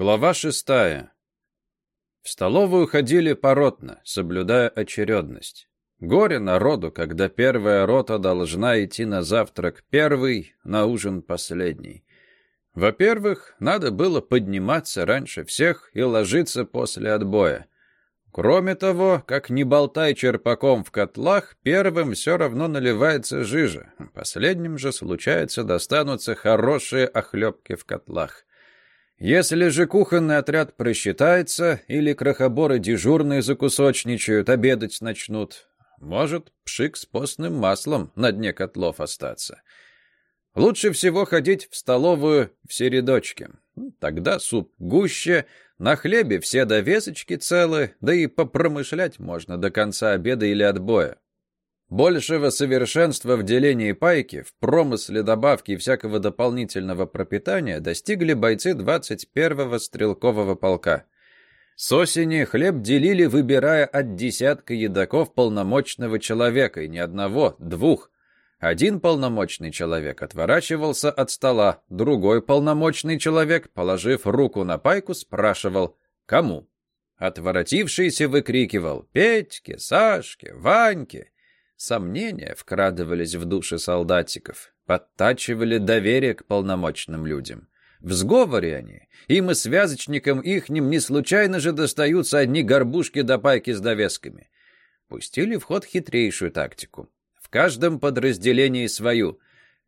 Глава шестая. В столовую ходили поротно, соблюдая очередность. Горе народу, когда первая рота должна идти на завтрак первый, на ужин последний. Во-первых, надо было подниматься раньше всех и ложиться после отбоя. Кроме того, как не болтай черпаком в котлах, первым все равно наливается жижа. Последним же, случается, достанутся хорошие охлебки в котлах. Если же кухонный отряд просчитается, или крохоборы дежурные закусочничают, обедать начнут, может пшик с постным маслом на дне котлов остаться. Лучше всего ходить в столовую в середочке. Тогда суп гуще, на хлебе все довесочки целы, да и попромышлять можно до конца обеда или отбоя. Большего совершенства в делении пайки, в промысле добавки и всякого дополнительного пропитания достигли бойцы 21-го стрелкового полка. С осени хлеб делили, выбирая от десятка едоков полномочного человека, и не одного, двух. Один полномочный человек отворачивался от стола, другой полномочный человек, положив руку на пайку, спрашивал «Кому?». Отворотившийся выкрикивал «Петьке, Сашке, Ваньке!» Сомнения вкрадывались в души солдатиков, подтачивали доверие к полномочным людям. В сговоре они, им и связочникам ихним не случайно же достаются одни горбушки до пайки с довесками. Пустили в ход хитрейшую тактику. В каждом подразделении свою.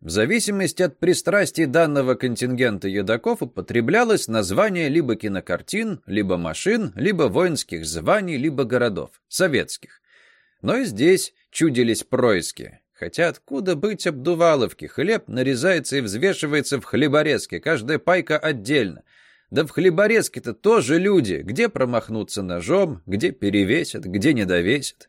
В зависимости от пристрастий данного контингента едоков употреблялось название либо кинокартин, либо машин, либо воинских званий, либо городов, советских. Но и здесь чудились происки. Хотя откуда быть обдуваловки? Хлеб нарезается и взвешивается в хлеборезке, каждая пайка отдельно. Да в хлеборезке-то тоже люди. Где промахнуться ножом, где перевесят, где не довесят.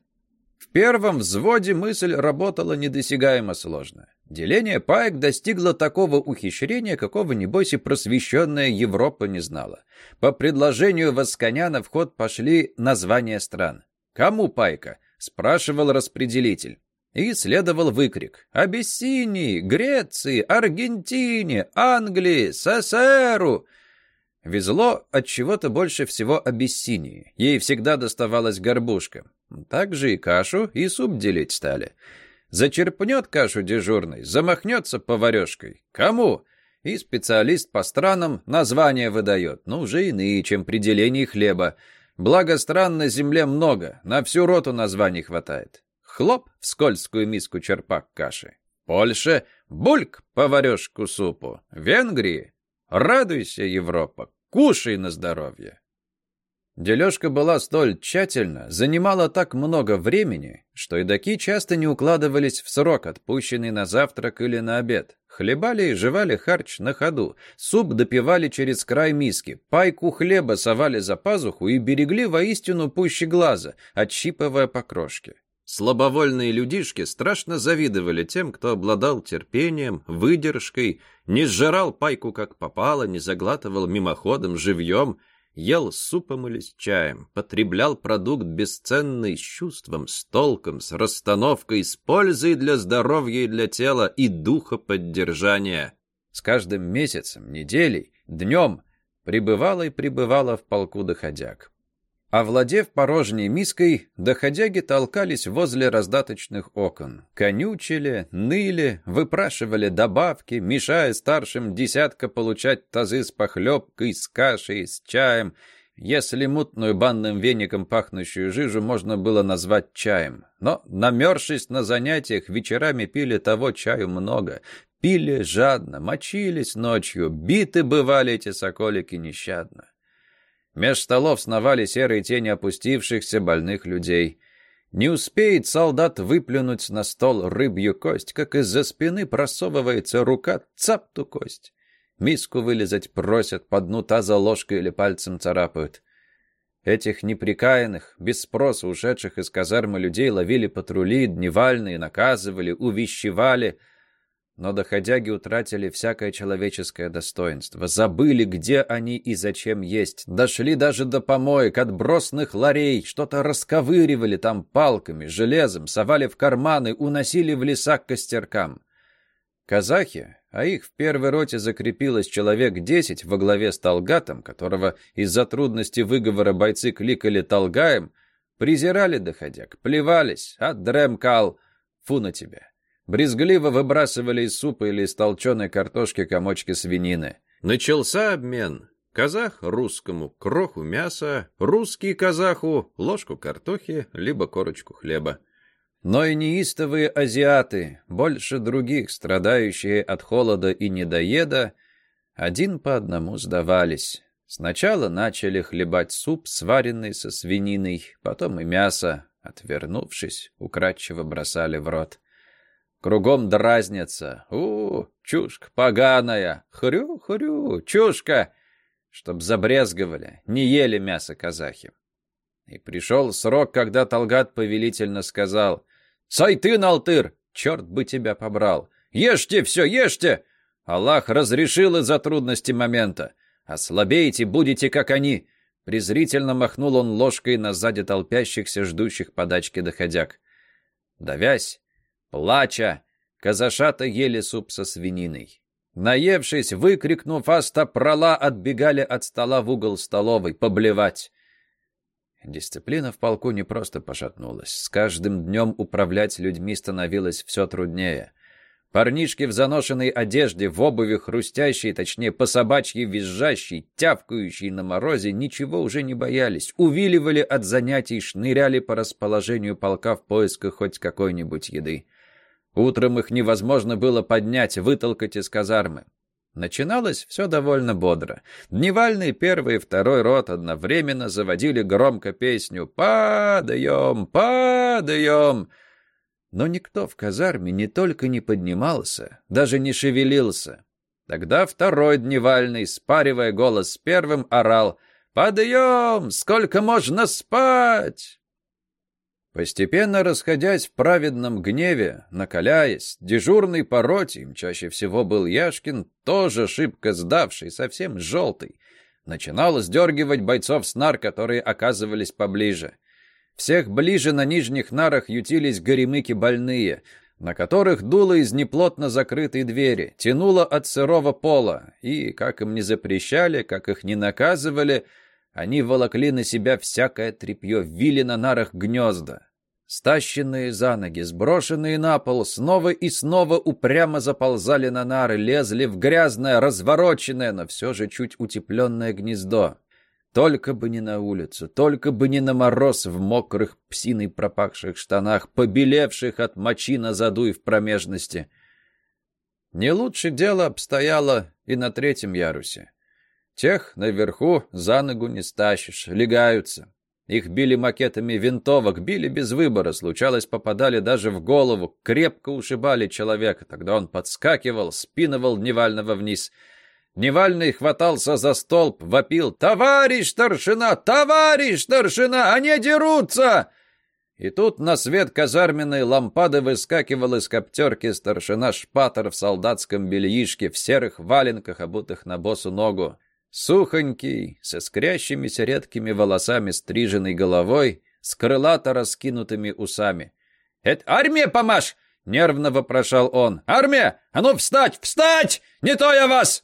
В первом взводе мысль работала недосягаемо сложно. Деление паек достигло такого ухищрения, какого, небось, и просвещенная Европа не знала. По предложению Восконяна в ход пошли названия стран. Кому пайка? Спрашивал распределитель. И следовал выкрик «Абиссинии! Греции! Аргентине! Англии! СССРу!» Везло от чего-то больше всего Абиссинии. Ей всегда доставалась горбушка. Так же и кашу, и суп делить стали. Зачерпнет кашу дежурный, замахнется поварешкой. Кому? И специалист по странам название выдает, ну, уже иные, чем при делении хлеба. Благо стран на земле много, на всю роту названий хватает. Хлоп в скользкую миску черпак каши. Польше — бульк поварешку супу. Венгрии — радуйся, Европа, кушай на здоровье. Дележка была столь тщательна, занимала так много времени, что едоки часто не укладывались в срок, отпущенный на завтрак или на обед. Хлебали и жевали харч на ходу, суп допивали через край миски, пайку хлеба совали за пазуху и берегли воистину пуще глаза, отщипывая по крошке. Слабовольные людишки страшно завидовали тем, кто обладал терпением, выдержкой, не сжирал пайку как попало, не заглатывал мимоходом, живьем, ел супом или с чаем, потреблял продукт бесценный с чувством, с толком, с расстановкой, с пользой для здоровья и для тела и духа поддержания. С каждым месяцем, неделей, днем прибывало и прибывало в полку доходяг. Овладев порожней миской, доходяги толкались возле раздаточных окон. Конючили, ныли, выпрашивали добавки, мешая старшим десятка получать тазы с похлебкой, с кашей, с чаем. Если мутную банным веником пахнущую жижу можно было назвать чаем. Но, намерзшись на занятиях, вечерами пили того чаю много. Пили жадно, мочились ночью, биты бывали эти соколики нещадно. Меж столов сновали серые тени опустившихся больных людей. Не успеет солдат выплюнуть на стол рыбью кость, как из-за спины просовывается рука, цап ту кость. Миску вылезать просят, по дну таза ложкой или пальцем царапают. Этих неприкаянных, без спроса ушедших из казармы людей ловили патрули, дневальные, наказывали, увещевали — но доходяги утратили всякое человеческое достоинство, забыли, где они и зачем есть, дошли даже до помоек, отбросных ларей, что-то расковыривали там палками, железом, совали в карманы, уносили в леса к костеркам. Казахи, а их в первой роте закрепилось человек десять во главе с Талгатом, которого из-за трудности выговора бойцы кликали Талгаем, презирали доходяк, плевались, отдремкал, фу на тебя. Брезгливо выбрасывали из супа или из толченой картошки комочки свинины. Начался обмен. Казах русскому кроху мяса, русский казаху ложку картохи, либо корочку хлеба. Но и неистовые азиаты, больше других, страдающие от холода и недоеда, один по одному сдавались. Сначала начали хлебать суп, сваренный со свининой, потом и мясо, отвернувшись, украдчиво бросали в рот. Кругом дразнятся. у чушка поганая! Хрю-хрю, чушка!» Чтоб забрезговали, не ели мясо казахи. И пришел срок, когда Талгат повелительно сказал «Сайтын, Алтыр! Черт бы тебя побрал! Ешьте все, ешьте! Аллах разрешил из-за трудности момента. Ослабеете, будете как они!» Презрительно махнул он ложкой на сзади толпящихся, ждущих подачки доходяг. Давясь, плача, казашата ели суп со свининой. Наевшись, выкрикнув «Аста прола!», отбегали от стола в угол столовой, поблевать. Дисциплина в полку не просто пошатнулась. С каждым днем управлять людьми становилось все труднее. Парнишки в заношенной одежде, в обуви хрустящей, точнее, по собачьей визжащей, тявкающей на морозе, ничего уже не боялись. Увиливали от занятий, шныряли по расположению полка в поисках хоть какой-нибудь еды. Утром их невозможно было поднять, вытолкать из казармы. Начиналось все довольно бодро. Дневальный первый и второй рот одновременно заводили громко песню «Падаем! Падаем!». Но никто в казарме не только не поднимался, даже не шевелился. Тогда второй дневальный, спаривая голос с первым, орал «Падаем! Сколько можно спать?» Постепенно расходясь в праведном гневе, накаляясь, дежурный по роте, им чаще всего был Яшкин, тоже шибко сдавший, совсем желтый, начинал сдергивать бойцов с нар, которые оказывались поближе. Всех ближе на нижних нарах ютились горемыки больные, на которых дуло из неплотно закрытой двери, тянуло от сырого пола, и, как им не запрещали, как их не наказывали, они волокли на себя всякое тряпье, вили на нарах гнезда. Стащенные за ноги, сброшенные на пол, снова и снова упрямо заползали на нары, лезли в грязное, развороченное, но все же чуть утепленное гнездо. Только бы не на улицу, только бы не на мороз в мокрых псиной пропахших штанах, побелевших от мочи на заду и в промежности. Не лучше дело обстояло и на третьем ярусе. Тех наверху за ногу не стащишь, легаются. Их били макетами винтовок, били без выбора, случалось, попадали даже в голову, крепко ушибали человека. Тогда он подскакивал, спиновал Дневального вниз. Дневальный хватался за столб, вопил «Товарищ старшина! Товарищ старшина! Они дерутся!» И тут на свет казарменной лампады выскакивал из коптерки старшина Шпатер в солдатском бельишке, в серых валенках, обутых на босу ногу. Сухонький, со скрящимися редкими волосами стриженной головой, с крылато раскинутыми усами. «Это армия, помашь!» — нервно вопрошал он. «Армия! А ну встать! Встать! Не то я вас!»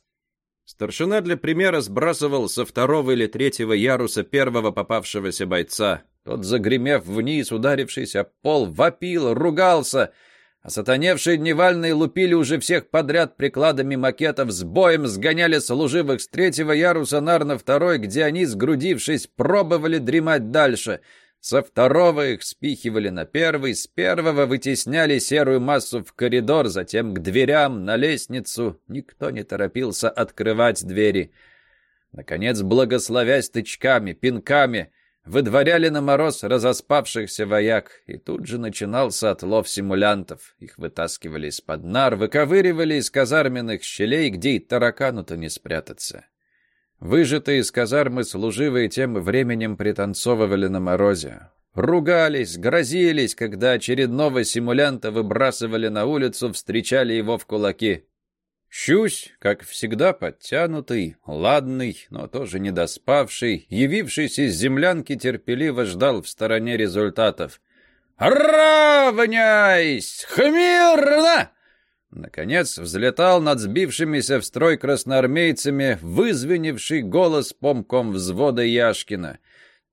Старшина для примера сбрасывал со второго или третьего яруса первого попавшегося бойца. Тот, загремев вниз, ударившись о пол, вопил, ругался — а сатаневшие дневальные лупили уже всех подряд прикладами макетов, с боем сгоняли служивых с третьего яруса нар на второй, где они, сгрудившись, пробовали дремать дальше. Со второго их спихивали на первый, с первого вытесняли серую массу в коридор, затем к дверям, на лестницу. Никто не торопился открывать двери. Наконец, благословясь тычками, пинками, выдворяли на мороз разоспавшихся вояк, и тут же начинался отлов симулянтов. Их вытаскивали из-под нар, выковыривали из казарменных щелей, где и таракану-то не спрятаться. Выжатые из казармы служивые тем временем пританцовывали на морозе. Ругались, грозились, когда очередного симулянта выбрасывали на улицу, встречали его в кулаки. Щусь, как всегда подтянутый, ладный, но тоже недоспавший, явившийся из землянки, терпеливо ждал в стороне результатов. «Равняйсь! Хмирно!» Наконец взлетал над сбившимися в строй красноармейцами вызвеневший голос помком взвода Яшкина.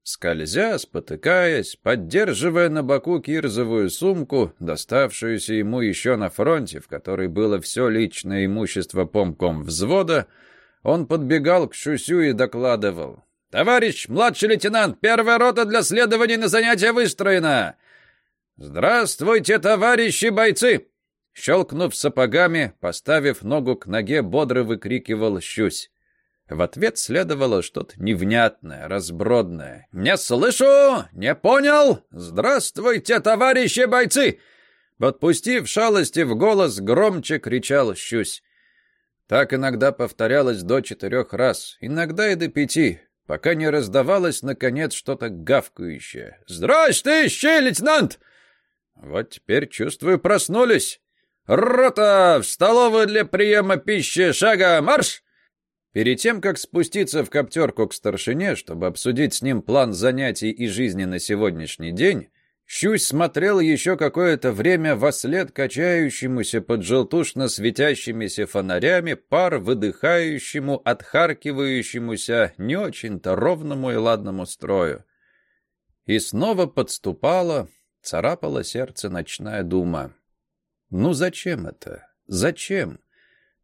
Скользя, спотыкаясь, поддерживая на боку кирзовую сумку, доставшуюся ему еще на фронте, в которой было все личное имущество помком взвода, он подбегал к Шусю и докладывал. «Товарищ младший лейтенант, первая рота для следования на занятия выстроена!» «Здравствуйте, товарищи бойцы!» Щелкнув сапогами, поставив ногу к ноге, бодро выкрикивал «Щусь!» В ответ следовало что-то невнятное, разбродное. «Не слышу! Не понял! Здравствуйте, товарищи бойцы!» Подпустив шалости в голос, громче кричал «Щусь!» Так иногда повторялось до четырех раз, иногда и до пяти, пока не раздавалось, наконец, что-то гавкающее. «Здрасте, ищи, лейтенант!» Вот теперь, чувствую, проснулись. «Рота! В столовую для приема пищи! Шага! Марш!» Перед тем, как спуститься в коптерку к старшине, чтобы обсудить с ним план занятий и жизни на сегодняшний день, Щусь смотрел еще какое-то время во след качающемуся под желтушно светящимися фонарями пар выдыхающему, отхаркивающемуся не очень-то ровному и ладному строю. И снова подступала, царапала сердце ночная дума. Ну зачем это? Зачем?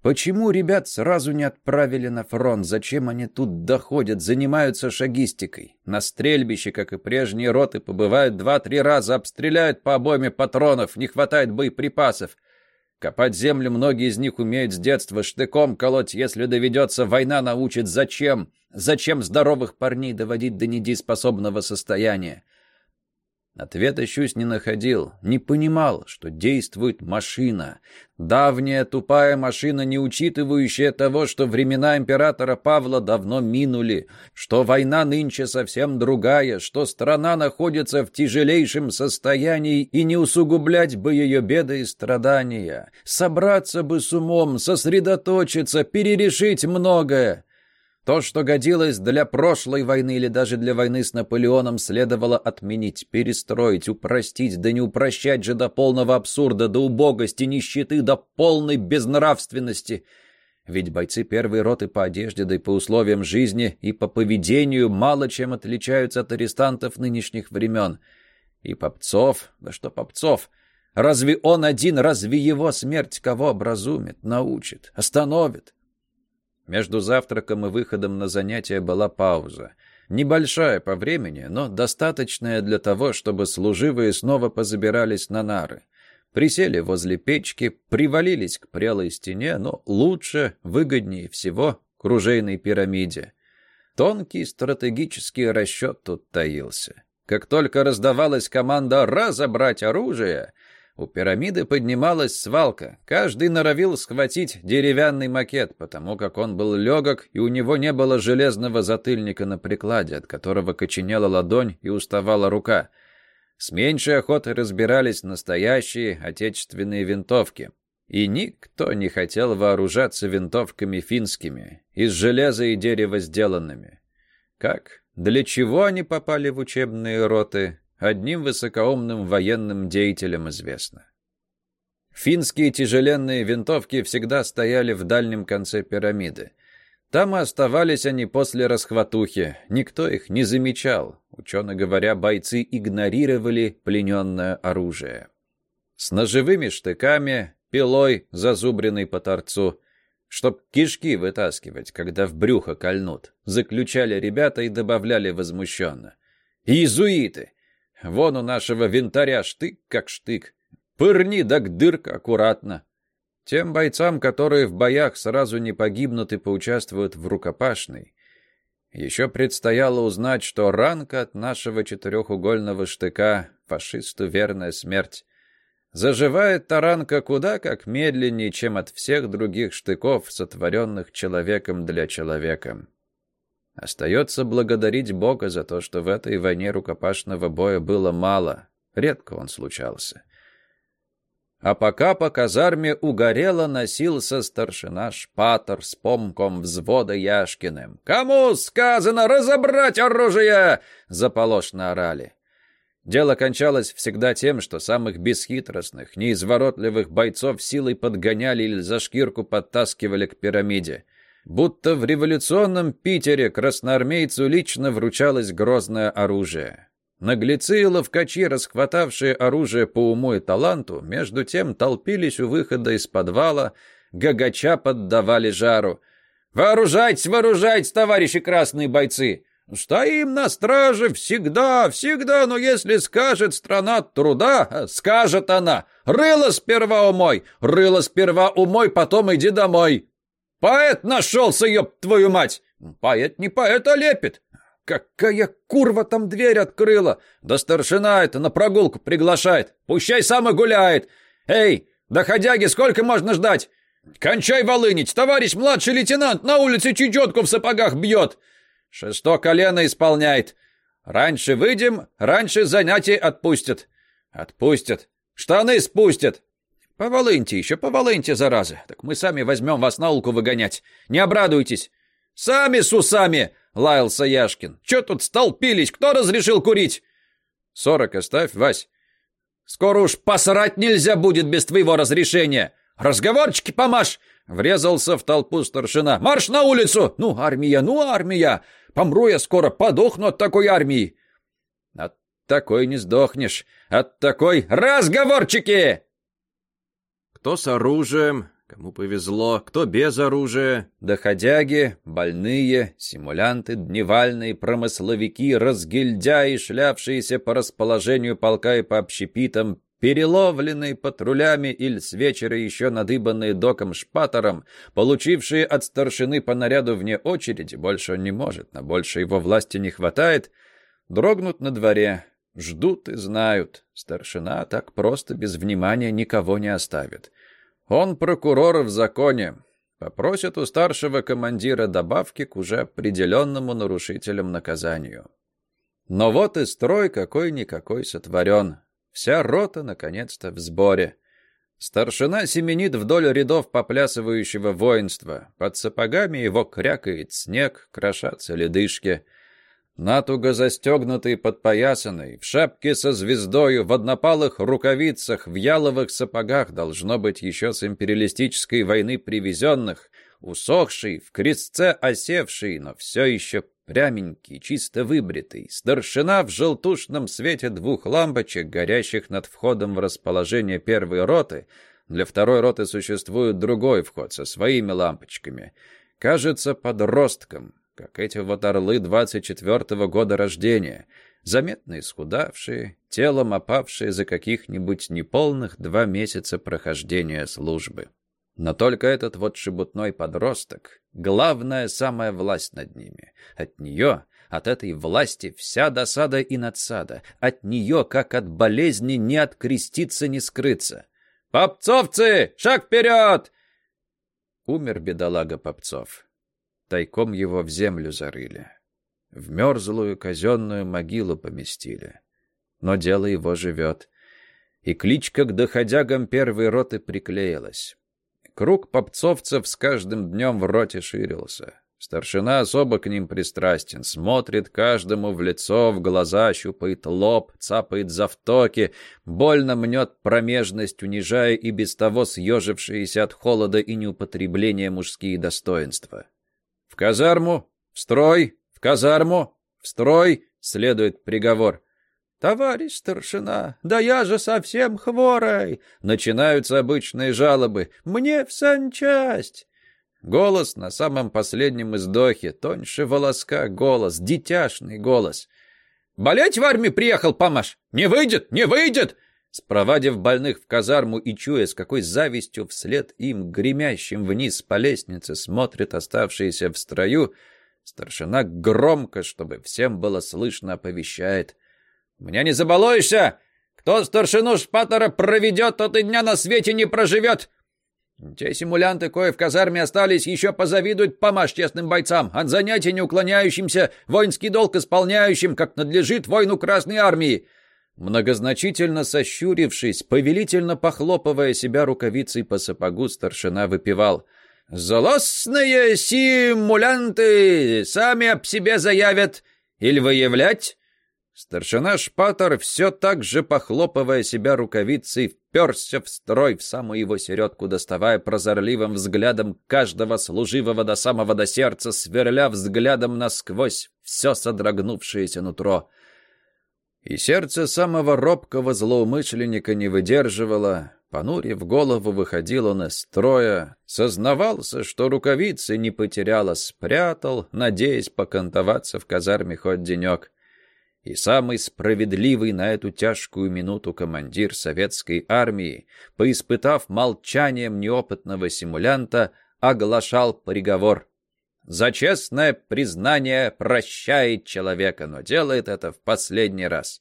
Почему ребят сразу не отправили на фронт? Зачем они тут доходят, занимаются шагистикой? На стрельбище, как и прежние роты, побывают два-три раза, обстреляют по обойме патронов, не хватает боеприпасов. Копать землю многие из них умеют с детства, штыком колоть, если доведется, война научит. Зачем? Зачем здоровых парней доводить до недееспособного состояния? Ответа Щусь не находил, не понимал, что действует машина. Давняя тупая машина, не учитывающая того, что времена императора Павла давно минули, что война нынче совсем другая, что страна находится в тяжелейшем состоянии и не усугублять бы ее беды и страдания. Собраться бы с умом, сосредоточиться, перерешить многое. То, что годилось для прошлой войны или даже для войны с Наполеоном, следовало отменить, перестроить, упростить, да не упрощать же до полного абсурда, до убогости, нищеты, до полной безнравственности. Ведь бойцы первой роты по одежде, да и по условиям жизни, и по поведению мало чем отличаются от арестантов нынешних времен. И Попцов, да что Попцов, разве он один, разве его смерть кого образумит, научит, остановит? Между завтраком и выходом на занятия была пауза. Небольшая по времени, но достаточная для того, чтобы служивые снова позабирались на нары. Присели возле печки, привалились к прелой стене, но лучше, выгоднее всего к ружейной пирамиде. Тонкий стратегический расчет тут таился. Как только раздавалась команда «разобрать оружие», у пирамиды поднималась свалка. Каждый норовил схватить деревянный макет, потому как он был легок, и у него не было железного затыльника на прикладе, от которого коченела ладонь и уставала рука. С меньшей охотой разбирались настоящие отечественные винтовки. И никто не хотел вооружаться винтовками финскими, из железа и дерева сделанными. Как? Для чего они попали в учебные роты? Одним высокоумным военным деятелям известно. Финские тяжеленные винтовки всегда стояли в дальнем конце пирамиды. Там и оставались они после расхватухи, никто их не замечал. Учено говоря, бойцы игнорировали плененное оружие. С ножевыми штыками, пилой, зазубренной по торцу, чтоб кишки вытаскивать, когда в брюхо кольнут, заключали ребята и добавляли возмущенно. «Иезуиты! Вон у нашего винтаря штык как штык. Пырни да дырка аккуратно. Тем бойцам, которые в боях сразу не погибнут и поучаствуют в рукопашной, еще предстояло узнать, что ранка от нашего четырехугольного штыка фашисту верная смерть. Заживает таранка куда как медленнее, чем от всех других штыков, сотворенных человеком для человека. Остается благодарить Бога за то, что в этой войне рукопашного боя было мало. Редко он случался. А пока по казарме угорело носился старшина Шпатор с помком взвода Яшкиным. «Кому сказано разобрать оружие?» — заполошно орали. Дело кончалось всегда тем, что самых бесхитростных, неизворотливых бойцов силой подгоняли или за шкирку подтаскивали к пирамиде. Будто в революционном Питере красноармейцу лично вручалось грозное оружие. Наглецы и ловкачи, расхватавшие оружие по уму и таланту, между тем толпились у выхода из подвала, гагача поддавали жару. «Вооружайтесь, вооружайтесь, товарищи красные бойцы! Стоим на страже всегда, всегда, но если скажет страна труда, скажет она, рыло сперва умой, рыло сперва умой, потом иди домой. Поэт нашелся, ёб твою мать! Поэт не поэт, а лепит. Какая курва там дверь открыла? Да старшина это на прогулку приглашает. Пущай сам и гуляет. Эй, доходяги, сколько можно ждать? Кончай волынить, товарищ младший лейтенант на улице чечетку в сапогах бьет. Шесто колено исполняет. Раньше выйдем, раньше занятий отпустят. Отпустят. Штаны спустят. Поволыньте еще, поволыньте, заразы. Так мы сами возьмем вас на улку выгонять. Не обрадуйтесь. Сами с усами, лаялся Яшкин. Че тут столпились? Кто разрешил курить? Сорок оставь, Вась. Скоро уж посрать нельзя будет без твоего разрешения. Разговорчики помашь. Врезался в толпу старшина. «Марш на улицу! Ну, армия, ну, армия! Помру я скоро, подохну от такой армии!» «От такой не сдохнешь! От такой разговорчики!» Кто с оружием, кому повезло, кто без оружия, доходяги, больные, симулянты, дневальные, промысловики, разгильдяи, шлявшиеся по расположению полка и по общепитам, переловленные патрулями или с вечера еще надыбанные доком шпатором, получившие от старшины по наряду вне очереди, больше он не может, на больше его власти не хватает, дрогнут на дворе, ждут и знают. Старшина так просто без внимания никого не оставит. Он прокурор в законе. Попросит у старшего командира добавки к уже определенному нарушителям наказанию. Но вот и строй какой-никакой сотворен. Вся рота, наконец-то, в сборе. Старшина семенит вдоль рядов поплясывающего воинства. Под сапогами его крякает снег, крошатся ледышки. Натуго застегнутый, подпоясанный, в шапке со звездою, в однопалых рукавицах, в яловых сапогах, должно быть еще с империалистической войны привезенных, усохший, в крестце осевший, но все еще пряменький, чисто выбритый, старшина в желтушном свете двух лампочек, горящих над входом в расположение первой роты, для второй роты существует другой вход со своими лампочками, кажется подростком, как эти вот орлы 24-го года рождения, заметно исхудавшие, телом опавшие за каких-нибудь неполных два месяца прохождения службы. Но только этот вот шебутной подросток — главная самая власть над ними. От нее, от этой власти вся досада и надсада. От нее, как от болезни, не откреститься, не скрыться. «Попцовцы! Шаг вперед!» Умер бедолага Попцов. Тайком его в землю зарыли. В мерзлую казенную могилу поместили. Но дело его живет. И кличка к доходягам первой роты приклеилась. Круг попцовцев с каждым днем в роте ширился. Старшина особо к ним пристрастен, смотрит каждому в лицо, в глаза, щупает лоб, цапает за втоки, больно мнет промежность, унижая и без того съежившиеся от холода и неупотребления мужские достоинства. «В казарму! В строй! В казарму! В строй!» — следует приговор. «Товарищ старшина, да я же совсем хворой!» Начинаются обычные жалобы. «Мне в санчасть!» Голос на самом последнем издохе, тоньше волоска голос, дитяшный голос. «Болеть в армии приехал, помаш? Не выйдет, не выйдет!» Спровадив больных в казарму и чуя, с какой завистью вслед им, гремящим вниз по лестнице, смотрят оставшиеся в строю, старшина громко, чтобы всем было слышно, оповещает. «Мне не забалуешься! Кто старшину Шпатора проведет, тот и дня на свете не проживет!» Те симулянты, кое в казарме остались, еще позавидуют помашь честным бойцам, от занятий не уклоняющимся, воинский долг исполняющим, как надлежит воину Красной Армии. Многозначительно сощурившись, повелительно похлопывая себя рукавицей по сапогу, старшина выпивал. «Злостные симулянты сами об себе заявят. Или выявлять, Старшина Шпатор, все так же похлопывая себя рукавицей, вперся в строй в самую его середку, доставая прозорливым взглядом каждого служивого до самого до сердца, сверля взглядом насквозь все содрогнувшееся нутро. И сердце самого робкого злоумышленника не выдерживало, Понурив голову, выходил он из строя, сознавался, что рукавицы не потерял, а спрятал, надеясь покантоваться в казарме хоть денек и самый справедливый на эту тяжкую минуту командир советской армии, поиспытав молчанием неопытного симулянта, оглашал приговор. За честное признание прощает человека, но делает это в последний раз.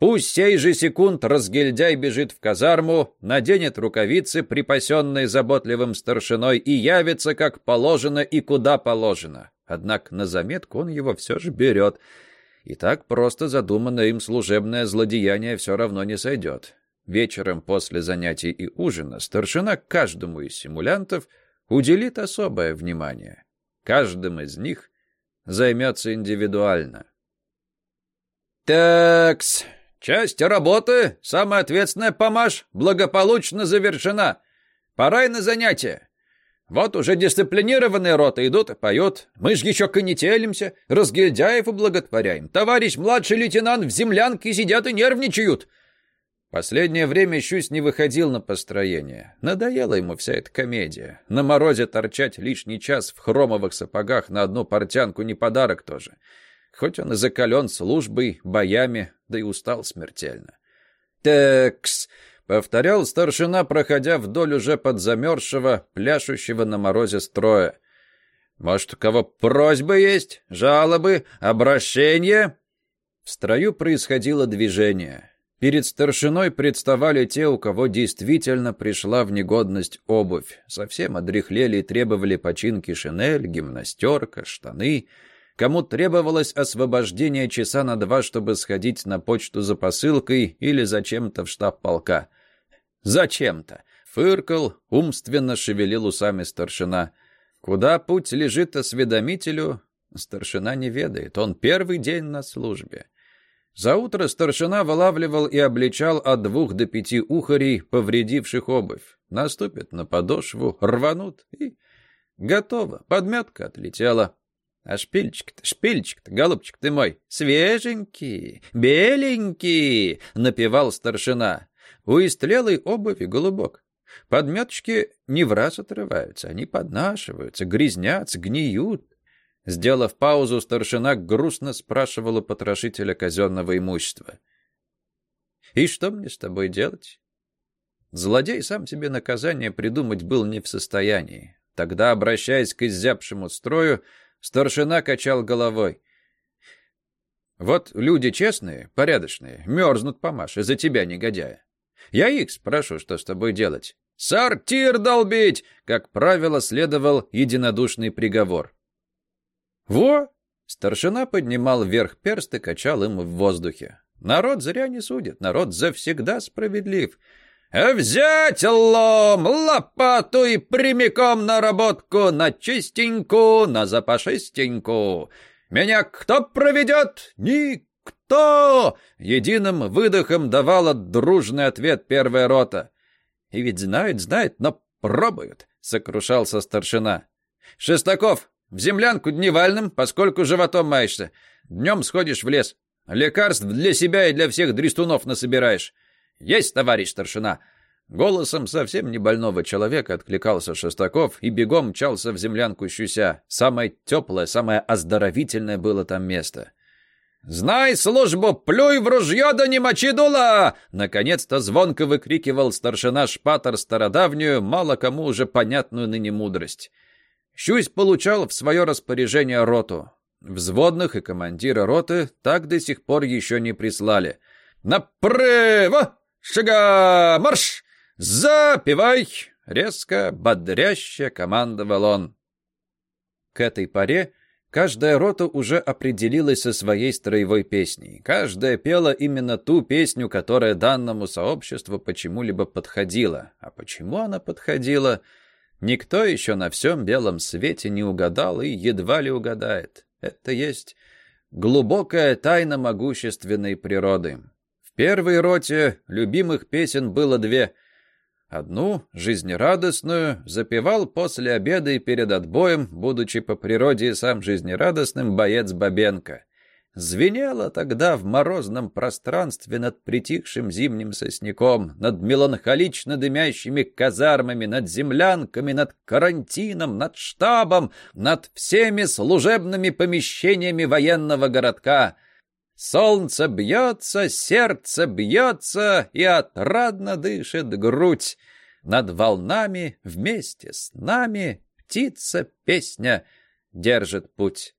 Пусть сей же секунд разгильдяй бежит в казарму, наденет рукавицы, припасенные заботливым старшиной, и явится как положено и куда положено. Однако на заметку он его все же берет — и так просто задуманное им служебное злодеяние все равно не сойдет. Вечером после занятий и ужина старшина каждому из симулянтов уделит особое внимание. Каждым из них займется индивидуально. «Такс, часть работы, самая ответственная помашь, благополучно завершена. Пора и на занятия. Вот уже дисциплинированные роты идут и поют. Мы ж еще конетелимся, разгильдяев ублаготворяем. Товарищ младший лейтенант в землянке сидят и нервничают. Последнее время Щусь не выходил на построение. Надоела ему вся эта комедия. На морозе торчать лишний час в хромовых сапогах на одну портянку не подарок тоже. Хоть он и закален службой, боями, да и устал смертельно. «Такс, Повторял старшина, проходя вдоль уже подзамерзшего, пляшущего на морозе строя. «Может, у кого просьбы есть? Жалобы? Обращения?» В строю происходило движение. Перед старшиной представали те, у кого действительно пришла в негодность обувь. Совсем одряхлели и требовали починки шинель, гимнастерка, штаны. Кому требовалось освобождение часа на два, чтобы сходить на почту за посылкой или зачем-то в штаб полка. Зачем-то. Фыркал, умственно шевелил усами старшина. Куда путь лежит осведомителю, старшина не ведает. Он первый день на службе. За утро старшина вылавливал и обличал от двух до пяти ухарей, повредивших обувь. Наступят на подошву, рванут и... Готово, подметка отлетела. А шпильчик-то, шпильчик-то, голубчик ты мой, свеженький, беленький, напевал старшина. У истлелой обуви голубок. Подметочки не в раз отрываются, они поднашиваются, грязнятся, гниют. Сделав паузу, старшина грустно спрашивала потрошителя казенного имущества. «И что мне с тобой делать?» Злодей сам себе наказание придумать был не в состоянии. Тогда, обращаясь к изябшему строю, старшина качал головой. «Вот люди честные, порядочные, мерзнут по Маше за тебя, негодяя. Я их спрошу, что с тобой делать. «Сортир долбить!» Как правило, следовал единодушный приговор. «Во!» Старшина поднимал вверх перст и качал им в воздухе. «Народ зря не судит, народ завсегда справедлив». «Взять лом, лопату и прямиком на работку, на чистенькую, на запашистенькую. Меня кто проведет? Ник!» «Кто?» — единым выдохом давала дружный ответ первая рота. «И ведь знают, знают, но пробуют», — сокрушался старшина. «Шестаков, в землянку дневальным, поскольку животом маешься. Днем сходишь в лес. Лекарств для себя и для всех дрестунов насобираешь. Есть, товарищ старшина!» Голосом совсем не больного человека откликался Шестаков и бегом мчался в землянку щуся. Самое теплое, самое оздоровительное было там место. «Знай службу, плюй в ружье да не мочи дула!» Наконец-то звонко выкрикивал старшина Шпатор стародавнюю, мало кому уже понятную ныне мудрость. Щусь получал в свое распоряжение роту. Взводных и командира роты так до сих пор еще не прислали. «Направо! Шага! Марш! Запивай!» Резко, бодряще командовал он. К этой поре Каждая рота уже определилась со своей строевой песней. Каждая пела именно ту песню, которая данному сообществу почему-либо подходила. А почему она подходила, никто еще на всем белом свете не угадал и едва ли угадает. Это есть глубокая тайна могущественной природы. В первой роте любимых песен было две. Одну, жизнерадостную, запевал после обеда и перед отбоем, будучи по природе сам жизнерадостным, боец Бабенко. Звенело тогда в морозном пространстве над притихшим зимним сосняком, над меланхолично дымящими казармами, над землянками, над карантином, над штабом, над всеми служебными помещениями военного городка. Солнце бьется, сердце бьется, и отрадно дышит грудь. Над волнами вместе с нами птица песня держит путь.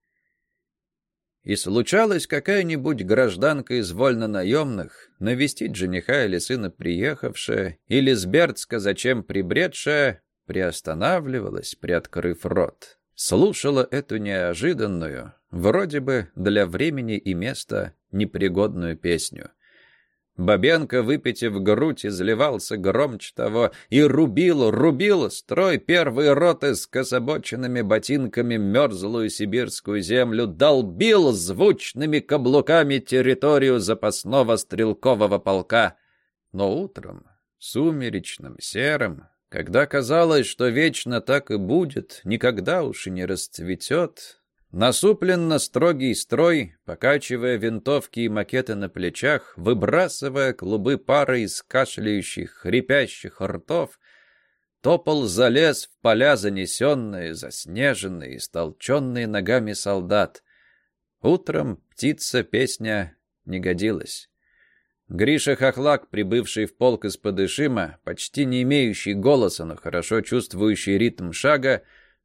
И случалось какая-нибудь гражданка из вольно-наемных навестить жениха или сына приехавшая, или с Бердска зачем прибредшая, приостанавливалась, приоткрыв рот. Слушала эту неожиданную, вроде бы для времени и места, непригодную песню — Бабенко, выпитив грудь, изливался громче того и рубил, рубил строй первой роты с кособоченными ботинками мерзлую сибирскую землю, долбил звучными каблуками территорию запасного стрелкового полка. Но утром, сумеречным, серым, когда казалось, что вечно так и будет, никогда уж и не расцветет, Насупленно строгий строй, покачивая винтовки и макеты на плечах, выбрасывая клубы пары из кашляющих, хрипящих ртов, топал за лес в поля занесенные, заснеженные, истолченные ногами солдат. Утром птица-песня не годилась. Гриша Хохлак, прибывший в полк из-под почти не имеющий голоса, но хорошо чувствующий ритм шага,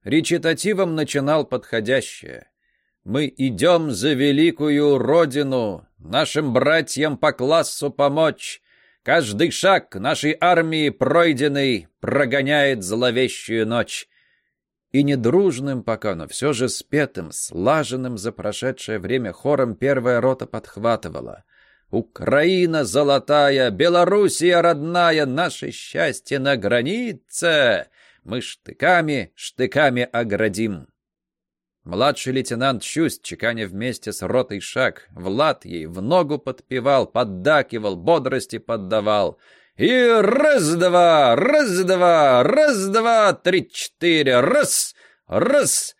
речитативом начинал подходящее. «Мы идем за великую Родину, нашим братьям по классу помочь. Каждый шаг нашей армии пройденный прогоняет зловещую ночь». И недружным пока, но все же спетым, слаженным за прошедшее время хором первая рота подхватывала. «Украина золотая, Белоруссия родная, наше счастье на границе!» Мы штыками, штыками оградим. Младший лейтенант Щусь, чеканя вместе с ротой шаг, Влад ей в ногу подпевал, поддакивал, бодрости поддавал. И раз-два, раз-два, раз-два, три-четыре, раз, раз.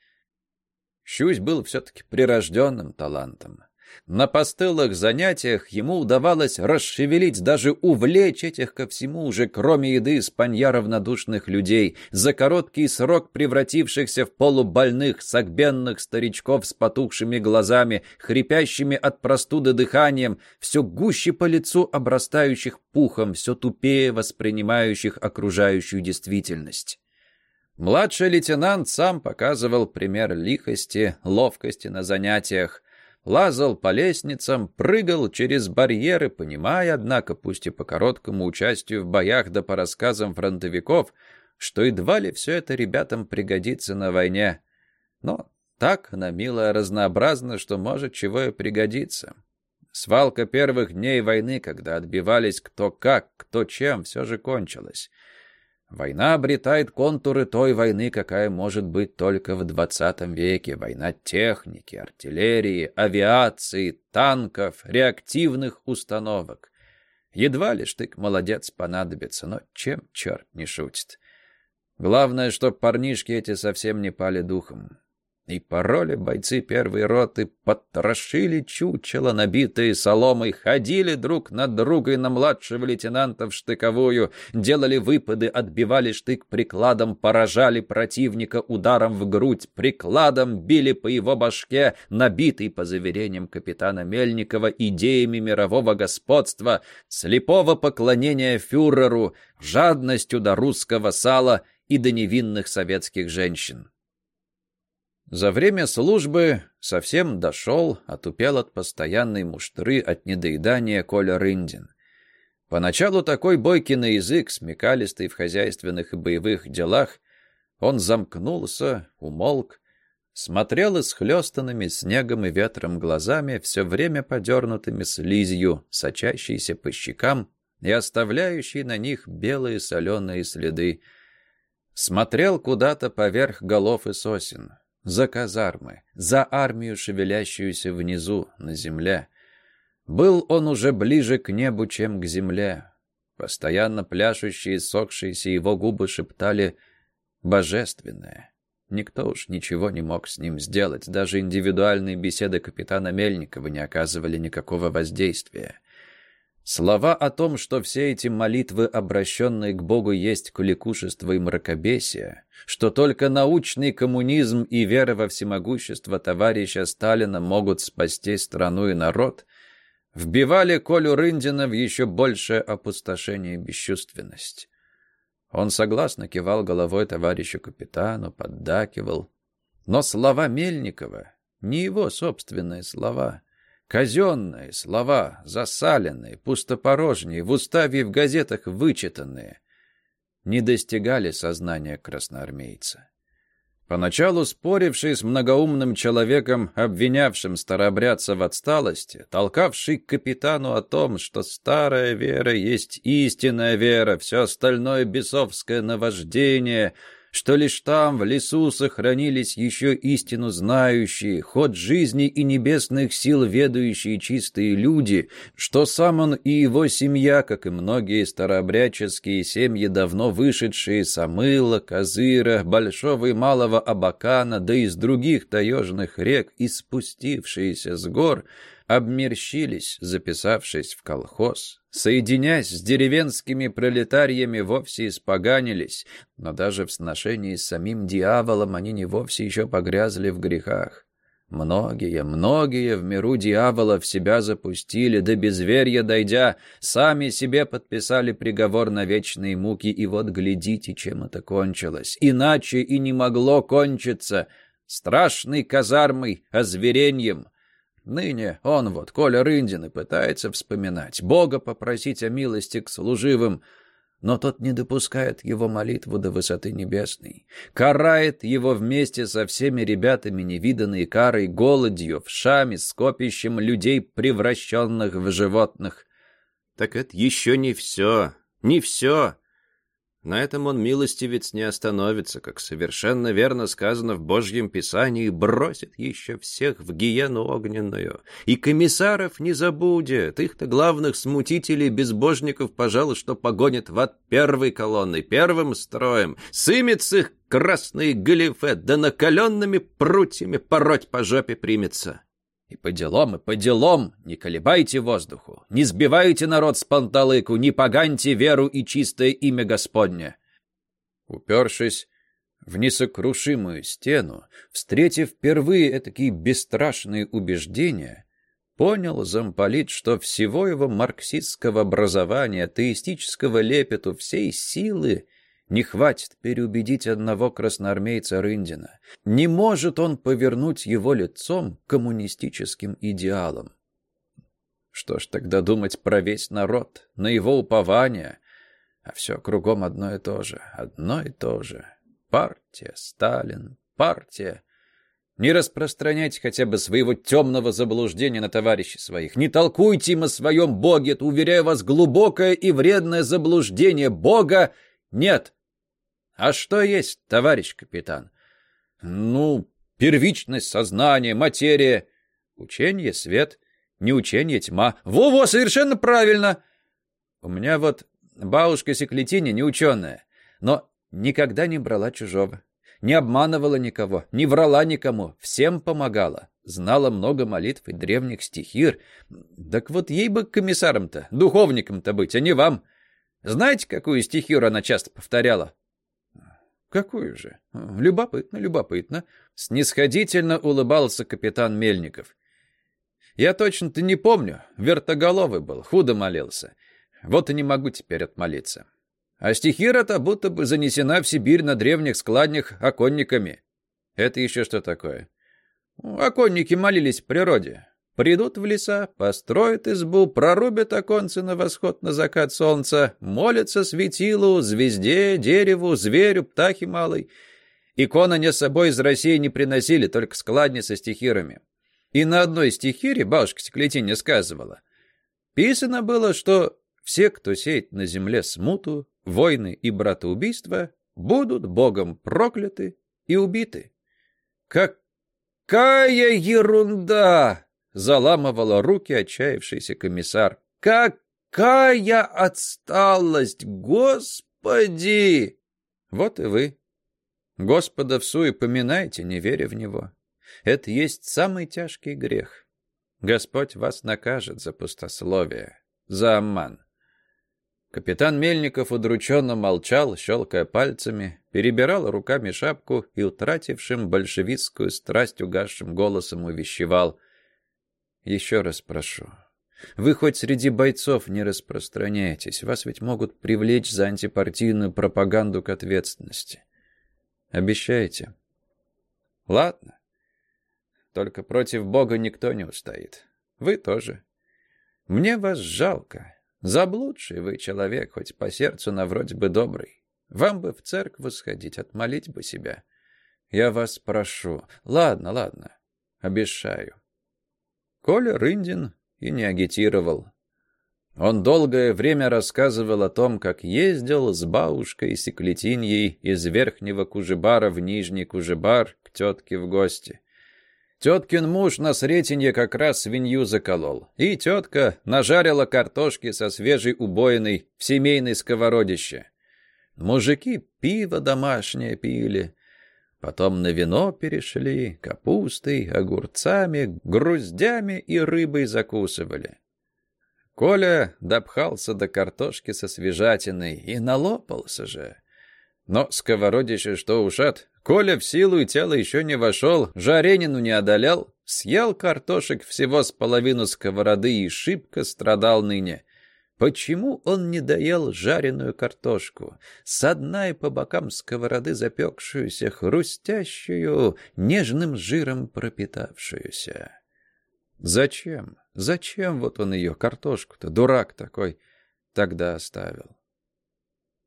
Щусь был все-таки прирожденным талантом. На постылых занятиях ему удавалось расшевелить, даже увлечь этих ко всему уже, кроме еды, спанья равнодушных людей, за короткий срок превратившихся в полубольных, согбенных старичков с потухшими глазами, хрипящими от простуды дыханием, все гуще по лицу обрастающих пухом, все тупее воспринимающих окружающую действительность. Младший лейтенант сам показывал пример лихости, ловкости на занятиях, лазал по лестницам, прыгал через барьеры, понимая, однако, пусть и по короткому участию в боях да по рассказам фронтовиков, что едва ли все это ребятам пригодится на войне. Но так она милая разнообразна, что может чего и пригодиться. Свалка первых дней войны, когда отбивались кто как, кто чем, все же кончилась. Война обретает контуры той войны, какая может быть только в двадцатом веке. Война техники, артиллерии, авиации, танков, реактивных установок. Едва ли штык молодец понадобится, но чем черт не шутит. Главное, чтоб парнишки эти совсем не пали духом. И пароли бойцы первой роты потрошили чучело, набитые соломой, ходили друг над другой на младшего лейтенанта в штыковую, делали выпады, отбивали штык прикладом, поражали противника ударом в грудь, прикладом били по его башке, набитый, по заверениям капитана Мельникова, идеями мирового господства, слепого поклонения фюреру, жадностью до русского сала и до невинных советских женщин. За время службы совсем дошел, отупел от постоянной муштры, от недоедания Коля Рындин. Поначалу такой бойкий на язык, смекалистый в хозяйственных и боевых делах, он замкнулся, умолк, смотрел исхлестанными снегом и ветром глазами, все время подернутыми слизью, сочащейся по щекам и оставляющей на них белые соленые следы. Смотрел куда-то поверх голов и сосен. За казармы, за армию, шевелящуюся внизу, на земле. Был он уже ближе к небу, чем к земле. Постоянно пляшущие, сохшиеся его губы шептали «божественное». Никто уж ничего не мог с ним сделать, даже индивидуальные беседы капитана Мельникова не оказывали никакого воздействия. Слова о том, что все эти молитвы, обращенные к Богу, есть куликушество и мракобесие, что только научный коммунизм и вера во всемогущество товарища Сталина могут спасти страну и народ, вбивали Колю Рындина в еще большее опустошение и бесчувственность. Он согласно кивал головой товарищу капитану, поддакивал. Но слова Мельникова, не его собственные слова — Казенные слова, засаленные, пустопорожние, в уставе и в газетах вычитанные, не достигали сознания красноармейца. Поначалу споривший с многоумным человеком, обвинявшим старообрядца в отсталости, толкавший к капитану о том, что старая вера есть истинная вера, все остальное бесовское наваждение — что лишь там, в лесу, сохранились еще истину знающие, ход жизни и небесных сил ведающие чистые люди, что сам он и его семья, как и многие старообрядческие семьи, давно вышедшие с Амыла, Козыра, Большого и Малого Абакана, да из других таежных рек и спустившиеся с гор, обмерщились, записавшись в колхоз. Соединясь с деревенскими пролетариями, вовсе испоганились, но даже в сношении с самим дьяволом они не вовсе еще погрязли в грехах. Многие, многие в миру дьявола в себя запустили, до безверья дойдя, сами себе подписали приговор на вечные муки, и вот глядите, чем это кончилось. Иначе и не могло кончиться. Страшной казармой, озвереньем — Ныне он вот, Коля Рындин, и пытается вспоминать, Бога попросить о милости к служивым, но тот не допускает его молитву до высоты небесной, карает его вместе со всеми ребятами невиданной карой голодью, вшами, скопищем людей, превращенных в животных. Так это еще не все, не все. На этом он милостивец не остановится, как совершенно верно сказано в Божьем Писании, бросит еще всех в гиену огненную. И комиссаров не забудет, их-то главных смутителей, безбожников, пожалуй, что погонит в ад первой колонной, первым строем, сымет с их красные галифе, да накаленными прутьями пороть по жопе примется. И по делам, и по делам, не колебайте воздуху, не сбивайте народ с панталыку, не поганьте веру и чистое имя Господне. Упершись в несокрушимую стену, встретив впервые такие бесстрашные убеждения, понял замполит, что всего его марксистского образования, атеистического лепету, всей силы — не хватит переубедить одного красноармейца Рындина. Не может он повернуть его лицом к коммунистическим идеалам. Что ж тогда думать про весь народ, на его упование? А все кругом одно и то же, одно и то же. Партия, Сталин, партия. Не распространяйте хотя бы своего темного заблуждения на товарищей своих. Не толкуйте им о своем Боге. Это, уверяю вас, глубокое и вредное заблуждение. Бога нет. А что есть, товарищ капитан? Ну, первичность сознания, материя. Учение — свет, не учение — тьма. Во-во, совершенно правильно. У меня вот бабушка Секлетини не ученая, но никогда не брала чужого. Не обманывала никого, не врала никому, всем помогала. Знала много молитв и древних стихир. Так вот ей бы комиссаром-то, духовником-то быть, а не вам. Знаете, какую стихиру она часто повторяла? «Какую же? Любопытно, любопытно», — снисходительно улыбался капитан Мельников. «Я точно-то не помню. Вертоголовый был, худо молился. Вот и не могу теперь отмолиться. А стихира-то будто бы занесена в Сибирь на древних складнях оконниками. Это еще что такое? Оконники молились в природе. Придут в леса, построят избу, прорубят оконцы на восход, на закат солнца, молятся светилу, звезде, дереву, зверю, птахе малой. Икона не с собой из России не приносили, только складни со стихирами. И на одной стихире бабушка Секлетиня сказывала. Писано было, что все, кто сеет на земле смуту, войны и братоубийства, будут Богом прокляты и убиты. Как какая ерунда!» — заламывала руки отчаявшийся комиссар. «Какая отсталость! Господи!» «Вот и вы. Господа в суе поминайте, не веря в Него. Это есть самый тяжкий грех. Господь вас накажет за пустословие, за обман». Капитан Мельников удрученно молчал, щелкая пальцами, перебирал руками шапку и, утратившим большевистскую страсть угасшим голосом, увещевал. «Еще раз прошу, вы хоть среди бойцов не распространяйтесь, вас ведь могут привлечь за антипартийную пропаганду к ответственности. Обещаете?» «Ладно. Только против Бога никто не устоит. Вы тоже. Мне вас жалко». Заблудший вы человек, хоть по сердцу на вроде бы добрый. Вам бы в церковь сходить, отмолить бы себя. Я вас прошу. Ладно, ладно. Обещаю. Коля Рындин и не агитировал. Он долгое время рассказывал о том, как ездил с бабушкой Секлетиньей из Верхнего Кужебара в Нижний Кужебар к тетке в гости. Теткин муж на сретенье как раз свинью заколол. И тетка нажарила картошки со свежей убоиной в семейной сковородище. Мужики пиво домашнее пили. Потом на вино перешли, капустой, огурцами, груздями и рыбой закусывали. Коля допхался до картошки со свежатиной и налопался же. Но сковородище что ушат, Коля в силу и тело еще не вошел, жаренину не одолял, съел картошек всего с половину сковороды и шибко страдал ныне. Почему он не доел жареную картошку, со дна и по бокам сковороды запекшуюся, хрустящую, нежным жиром пропитавшуюся? Зачем? Зачем вот он ее, картошку-то, дурак такой, тогда оставил?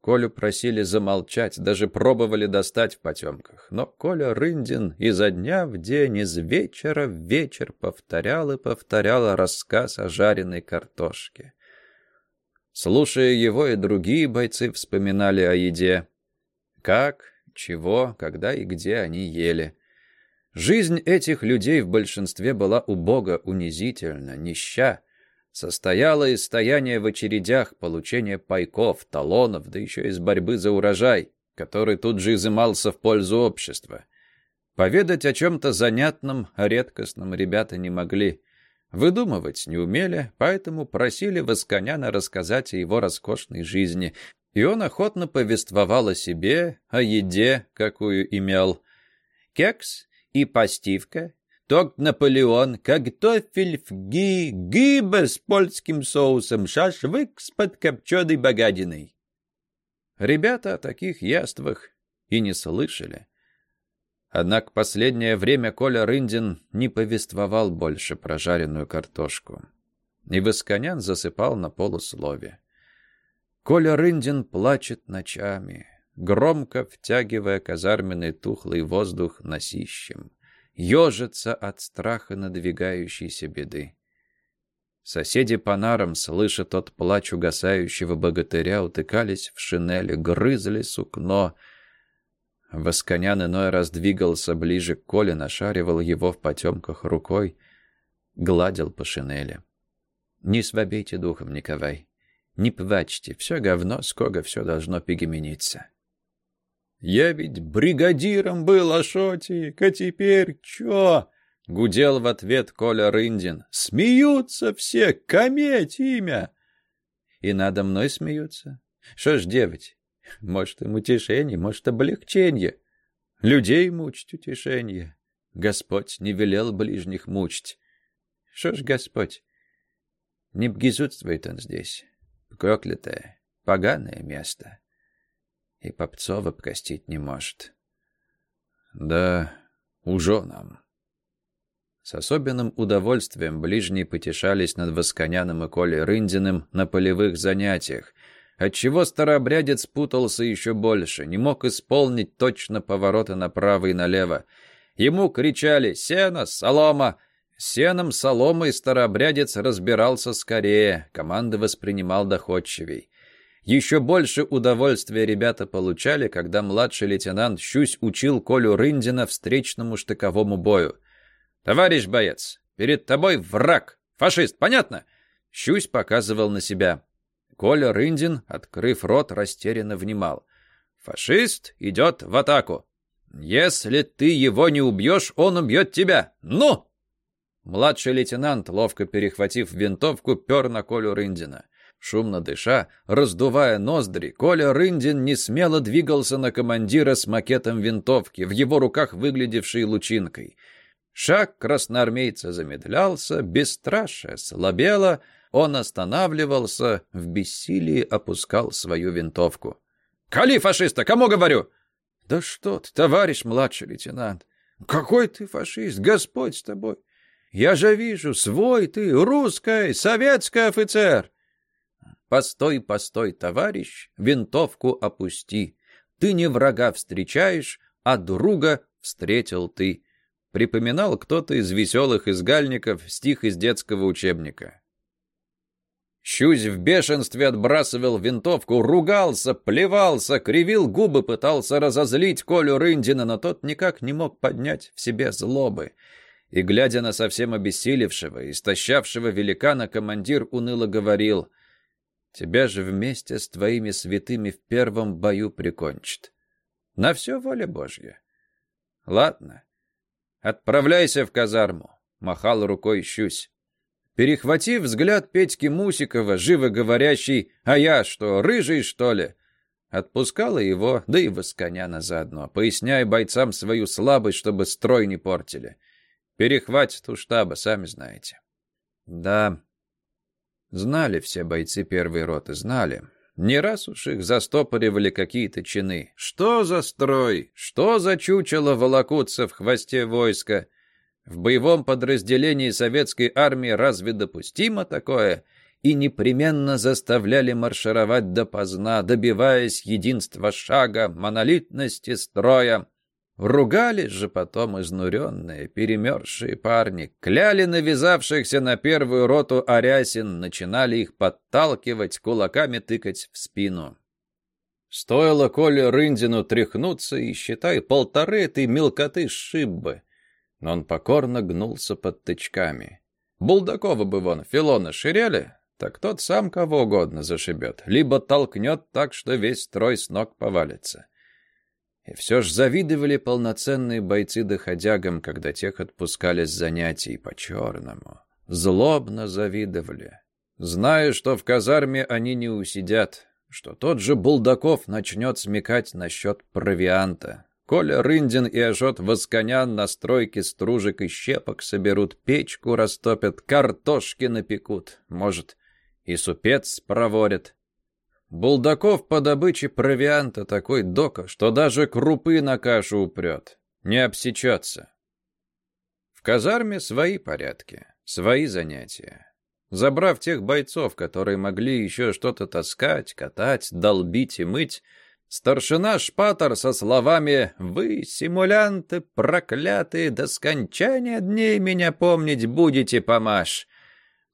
Колю просили замолчать, даже пробовали достать в потемках. Но Коля Рындин изо дня в день, из вечера в вечер повторял и повторял рассказ о жареной картошке. Слушая его, и другие бойцы вспоминали о еде. Как, чего, когда и где они ели. Жизнь этих людей в большинстве была убога, унизительна, нища состояла из стояния в очередях, получения пайков, талонов, да еще из борьбы за урожай, который тут же изымался в пользу общества. Поведать о чем-то занятном, редкостном ребята не могли. Выдумывать не умели, поэтому просили Восконяна рассказать о его роскошной жизни, и он охотно повествовал о себе, о еде, какую имел. Кекс и постивка, Ток Наполеон, картофель в ги, гиба с польским соусом, шашлык с подкопченой богадиной. Ребята о таких яствах и не слышали. Однако последнее время Коля Рындин не повествовал больше про жареную картошку. И Восконян засыпал на полуслове. Коля Рындин плачет ночами, громко втягивая казарменный тухлый воздух носищем ежится от страха надвигающейся беды. Соседи по нарам, слыша тот плач угасающего богатыря, утыкались в шинели, грызли сукно. Восконян иной раз двигался ближе к Коле, нашаривал его в потемках рукой, гладил по шинели. «Не свобейте духом, Николай, не плачьте, все говно, сколько все должно пигмениться». Я ведь бригадиром был, Ашотик, а теперь чё?» Гудел в ответ Коля Рындин. «Смеются все, кометь имя!» «И надо мной смеются. Что ж делать? Может, им утешение, может, облегчение. Людей мучить утешение. Господь не велел ближних мучить. Что ж, Господь, не бгизутствует он здесь. Проклятое, поганое место» и Попцова простить не может. Да, уже нам. С особенным удовольствием ближние потешались над Восконяном и Колей Рындиным на полевых занятиях, отчего старообрядец путался еще больше, не мог исполнить точно повороты направо и налево. Ему кричали «Сено! Солома!» Сеном, соломой старообрядец разбирался скорее, команды воспринимал доходчивей. Еще больше удовольствия ребята получали, когда младший лейтенант Щусь учил Колю Рындина встречному штыковому бою. «Товарищ боец, перед тобой враг, фашист, понятно?» Щусь показывал на себя. Коля Рындин, открыв рот, растерянно внимал. «Фашист идет в атаку. Если ты его не убьешь, он убьет тебя. Ну!» Младший лейтенант, ловко перехватив винтовку, пер на Колю Рындина. Шумно дыша, раздувая ноздри, Коля Рындин не смело двигался на командира с макетом винтовки, в его руках выглядевшей лучинкой. Шаг красноармейца замедлялся, бесстрашие слабело, он останавливался, в бессилии опускал свою винтовку. «Кали фашиста! Кому говорю?» «Да что ты, товарищ младший лейтенант! Какой ты фашист! Господь с тобой! Я же вижу, свой ты, русский, советский офицер!» «Постой, постой, товарищ, винтовку опусти. Ты не врага встречаешь, а друга встретил ты», — припоминал кто-то из веселых изгальников стих из детского учебника. Щусь в бешенстве отбрасывал винтовку, ругался, плевался, кривил губы, пытался разозлить Колю Рындина, но тот никак не мог поднять в себе злобы. И, глядя на совсем обессилевшего, истощавшего великана, командир уныло говорил — Тебя же вместе с твоими святыми в первом бою прикончат. На все воля Божья. Ладно. Отправляйся в казарму. Махал рукой щусь. Перехватив взгляд Петьки Мусикова, живо говорящий «А я что, рыжий, что ли?» Отпускала его, да и Восконяна заодно, поясняя бойцам свою слабость, чтобы строй не портили. Перехватит у штаба, сами знаете. Да, Знали все бойцы первой роты, знали. Не раз уж их застопоривали какие-то чины. Что за строй? Что за чучело волокутся в хвосте войска? В боевом подразделении советской армии разве допустимо такое? И непременно заставляли маршировать допоздна, добиваясь единства шага, монолитности строя. Ругались же потом изнуренные, перемерзшие парни, кляли навязавшихся на первую роту арясин, начинали их подталкивать, кулаками тыкать в спину. Стоило Коле Рындину тряхнуться и, считай, полторы этой мелкоты сшиб бы. Но он покорно гнулся под тычками. Булдакова бы вон, Филона ширяли, так тот сам кого угодно зашибет, либо толкнет так, что весь строй с ног повалится. И все ж завидовали полноценные бойцы доходягам, когда тех отпускали с занятий по-черному. Злобно завидовали. Зная, что в казарме они не усидят, что тот же Булдаков начнет смекать насчет провианта. Коля Рындин и Ажот Восконян на стройке стружек и щепок соберут, печку растопят, картошки напекут. Может, и супец проворят. Булдаков по добыче провианта такой дока, что даже крупы на кашу упрет. Не обсечется. В казарме свои порядки, свои занятия. Забрав тех бойцов, которые могли еще что-то таскать, катать, долбить и мыть, старшина Шпатор со словами «Вы, симулянты проклятые, до скончания дней меня помнить будете, помашь!»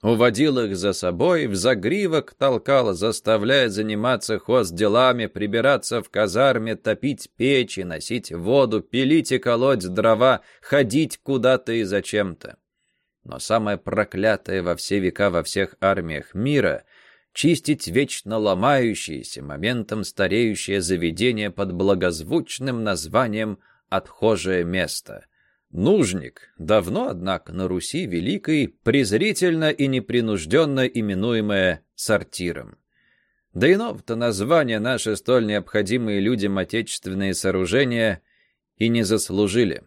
Уводил их за собой, в загривок толкал, заставляя заниматься хозделами, прибираться в казарме, топить печи, носить воду, пилить и колоть дрова, ходить куда-то и зачем-то. Но самое проклятое во все века во всех армиях мира — чистить вечно ломающиеся, моментом стареющее заведение под благозвучным названием «отхожее место», Нужник, давно, однако, на Руси Великой, презрительно и непринужденно именуемое сортиром. Да и нового-то названия наши столь необходимые людям отечественные сооружения и не заслужили.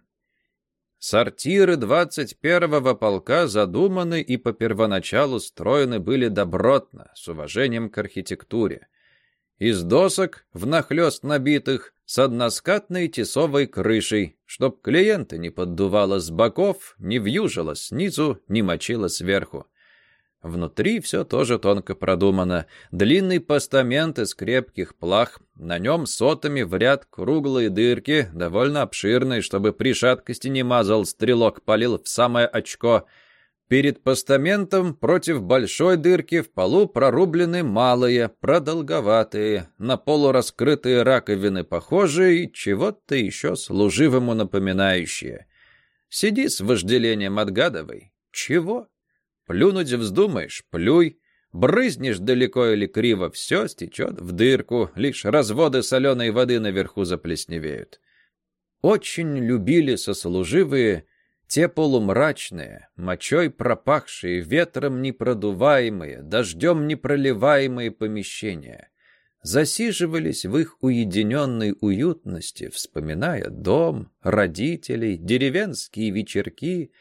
Сортиры 21-го полка задуманы и по первоначалу строены были добротно, с уважением к архитектуре. Из досок, внахлёст набитых, с односкатной тесовой крышей, чтоб клиента не поддувало с боков, не вьюжило снизу, не мочило сверху. Внутри все тоже тонко продумано. Длинный постамент из крепких плах, на нем сотами в ряд круглые дырки, довольно обширные, чтобы при шаткости не мазал, стрелок полил в самое очко — Перед постаментом против большой дырки в полу прорублены малые, продолговатые, на полураскрытые раковины похожие и чего-то еще служивому напоминающие. Сиди с вожделением отгадывай. Чего? Плюнуть вздумаешь, плюй. Брызнешь далеко или криво, все стечет в дырку, лишь разводы соленой воды наверху заплесневеют. Очень любили сослуживые те полумрачные, мочой пропахшие, ветром непродуваемые, дождем непроливаемые помещения. Засиживались в их уединенной уютности, вспоминая дом, родителей, деревенские вечерки,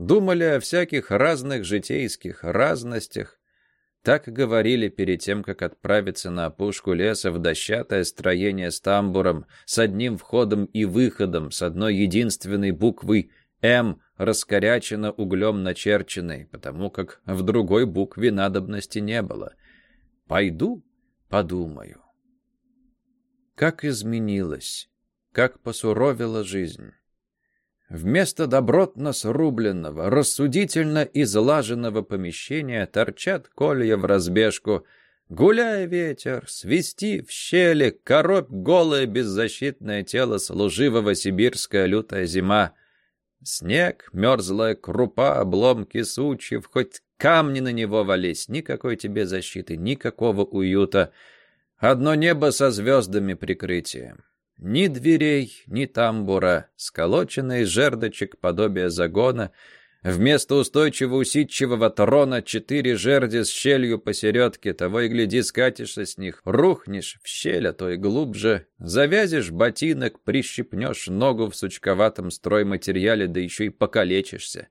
думали о всяких разных житейских разностях, так говорили перед тем, как отправиться на опушку леса в дощатое строение с тамбуром, с одним входом и выходом, с одной единственной буквой «М», раскорячено углем начерченной, потому как в другой букве надобности не было. «Пойду, подумаю». Как изменилась, как посуровила жизнь. Вместо добротно срубленного, рассудительно излаженного помещения торчат колья в разбежку. Гуляя ветер, свисти в щели, коробь голое беззащитное тело служивого сибирская лютая зима. Снег, мерзлая крупа, обломки сучьев, хоть камни на него вались, никакой тебе защиты, никакого уюта. Одно небо со звездами прикрытием. Ни дверей, ни тамбура, сколоченный жердочек подобие загона. Вместо устойчиво усидчивого трона четыре жерди с щелью посередке, того и гляди, скатишься с них, рухнешь в щель, а то и глубже, завязишь ботинок, прищипнешь ногу в сучковатом стройматериале, да еще и покалечишься.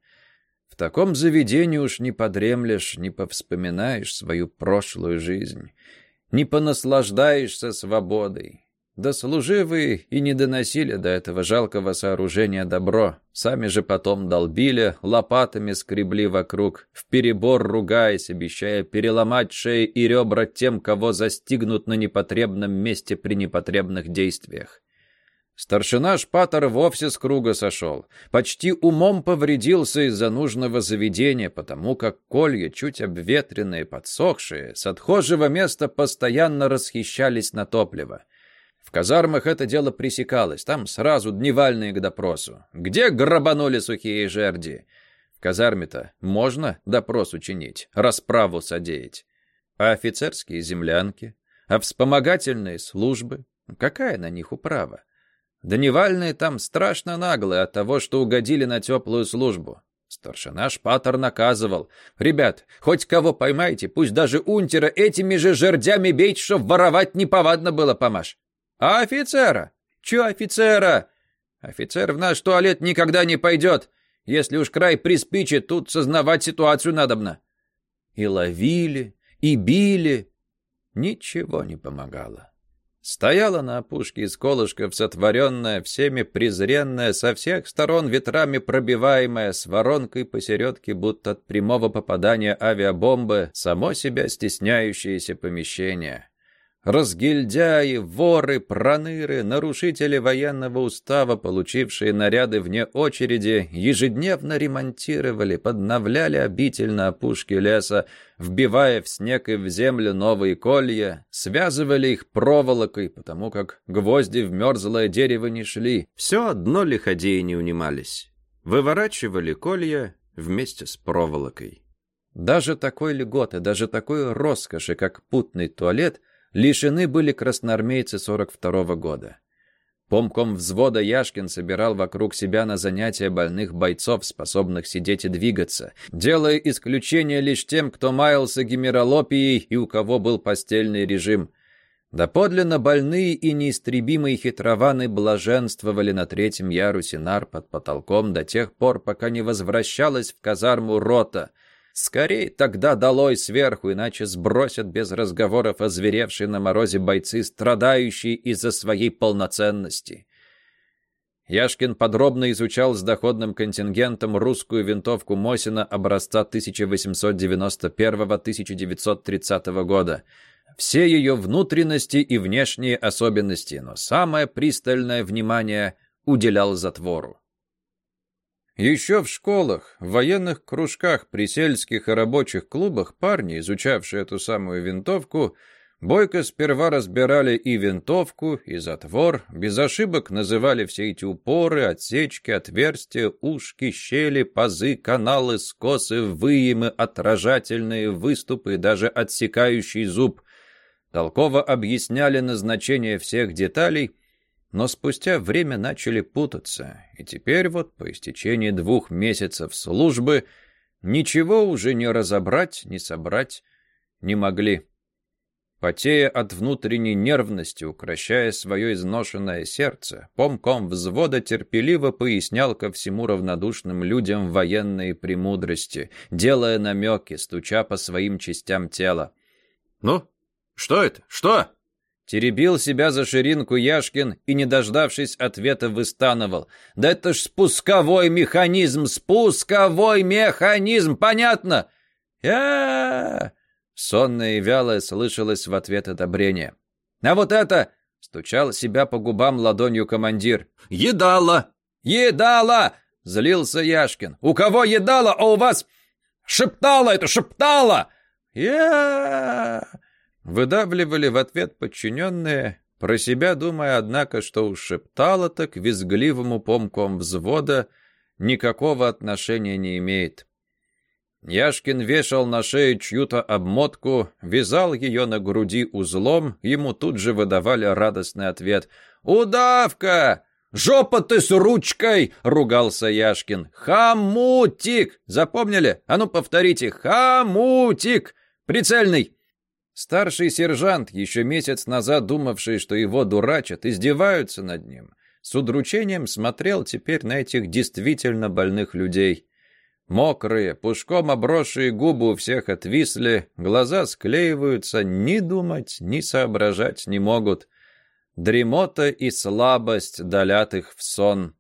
В таком заведении уж не подремлешь, не повспоминаешь свою прошлую жизнь, не понаслаждаешься свободой, да служивые и не доносили до этого жалкого сооружения добро. Сами же потом долбили, лопатами скребли вокруг, вперебор ругаясь, обещая переломать шеи и ребра тем, кого застигнут на непотребном месте при непотребных действиях. Старшина Шпатор вовсе с круга сошел. Почти умом повредился из-за нужного заведения, потому как колья, чуть обветренные, подсохшие, с отхожего места постоянно расхищались на топливо. В казармах это дело пресекалось, там сразу дневальные к допросу. Где грабанули сухие жерди? В казарме-то можно допрос учинить, расправу содеять. А офицерские землянки? А вспомогательные службы? Какая на них управа? Дневальные там страшно наглые от того, что угодили на теплую службу. Старшина Шпатор наказывал. «Ребят, хоть кого поймайте, пусть даже унтера этими же жердями бейте, чтоб воровать неповадно было, помашь. «А офицера? Чё офицера?» «Офицер в наш туалет никогда не пойдет. Если уж край приспичит, тут сознавать ситуацию надобно». И ловили, и били. Ничего не помогало. Стояла на опушке из колышков сотворенная, всеми презренная, со всех сторон ветрами пробиваемая, с воронкой посередке, будто от прямого попадания авиабомбы, само себя стесняющееся помещение. Разгильдяи, воры, проныры, нарушители военного устава, получившие наряды вне очереди, ежедневно ремонтировали, подновляли обитель на опушке леса, вбивая в снег и в землю новые колья, связывали их проволокой, потому как гвозди в мерзлое дерево не шли. Все одно лиходеи не унимались. Выворачивали колья вместе с проволокой. Даже такой льготы, даже такой роскоши, как путный туалет – лишены были красноармейцы 42 -го года. Помком взвода Яшкин собирал вокруг себя на занятия больных бойцов, способных сидеть и двигаться, делая исключение лишь тем, кто маялся гемералопией и у кого был постельный режим. Доподлинно больные и неистребимые хитрованы блаженствовали на третьем ярусе нар под потолком до тех пор, пока не возвращалась в казарму рота — Скорей тогда долой сверху, иначе сбросят без разговоров озверевшие на морозе бойцы, страдающие из-за своей полноценности. Яшкин подробно изучал с доходным контингентом русскую винтовку Мосина образца 1891-1930 года. Все ее внутренности и внешние особенности, но самое пристальное внимание уделял затвору. Еще в школах, в военных кружках, при сельских и рабочих клубах парни, изучавшие эту самую винтовку, Бойко сперва разбирали и винтовку, и затвор, без ошибок называли все эти упоры, отсечки, отверстия, ушки, щели, пазы, каналы, скосы, выемы, отражательные выступы, даже отсекающий зуб. Толково объясняли назначение всех деталей, но спустя время начали путаться, и теперь вот, по истечении двух месяцев службы, ничего уже не разобрать, не собрать не могли. Потея от внутренней нервности, укращая свое изношенное сердце, помком взвода терпеливо пояснял ко всему равнодушным людям военные премудрости, делая намеки, стуча по своим частям тела. «Ну, что это? Что?» Теребил себя за ширинку Яшкин и, не дождавшись ответа, выстанывал. «Да это ж спусковой механизм! Спусковой механизм! Понятно?» «Я-а-а!» Сонное и вялое слышалось в ответ одобрение. «А вот это!» — стучал себя по губам ладонью командир. «Едала!» «Едала!» — злился Яшкин. «У кого едала, а у вас...» «Шептала это, шептала!» я Выдавливали в ответ подчиненные, про себя думая, однако, что у шептала-то к визгливому помком взвода никакого отношения не имеет. Яшкин вешал на шею чью-то обмотку, вязал ее на груди узлом, ему тут же выдавали радостный ответ. «Удавка! Жопа ты с ручкой!» — ругался Яшкин. «Хамутик! Запомнили? А ну повторите! Хамутик! Прицельный!» Старший сержант, еще месяц назад думавший, что его дурачат, издеваются над ним, с удручением смотрел теперь на этих действительно больных людей. Мокрые, пушком обросшие губы у всех отвисли, глаза склеиваются, ни думать, ни соображать не могут. Дремота и слабость долят их в сон.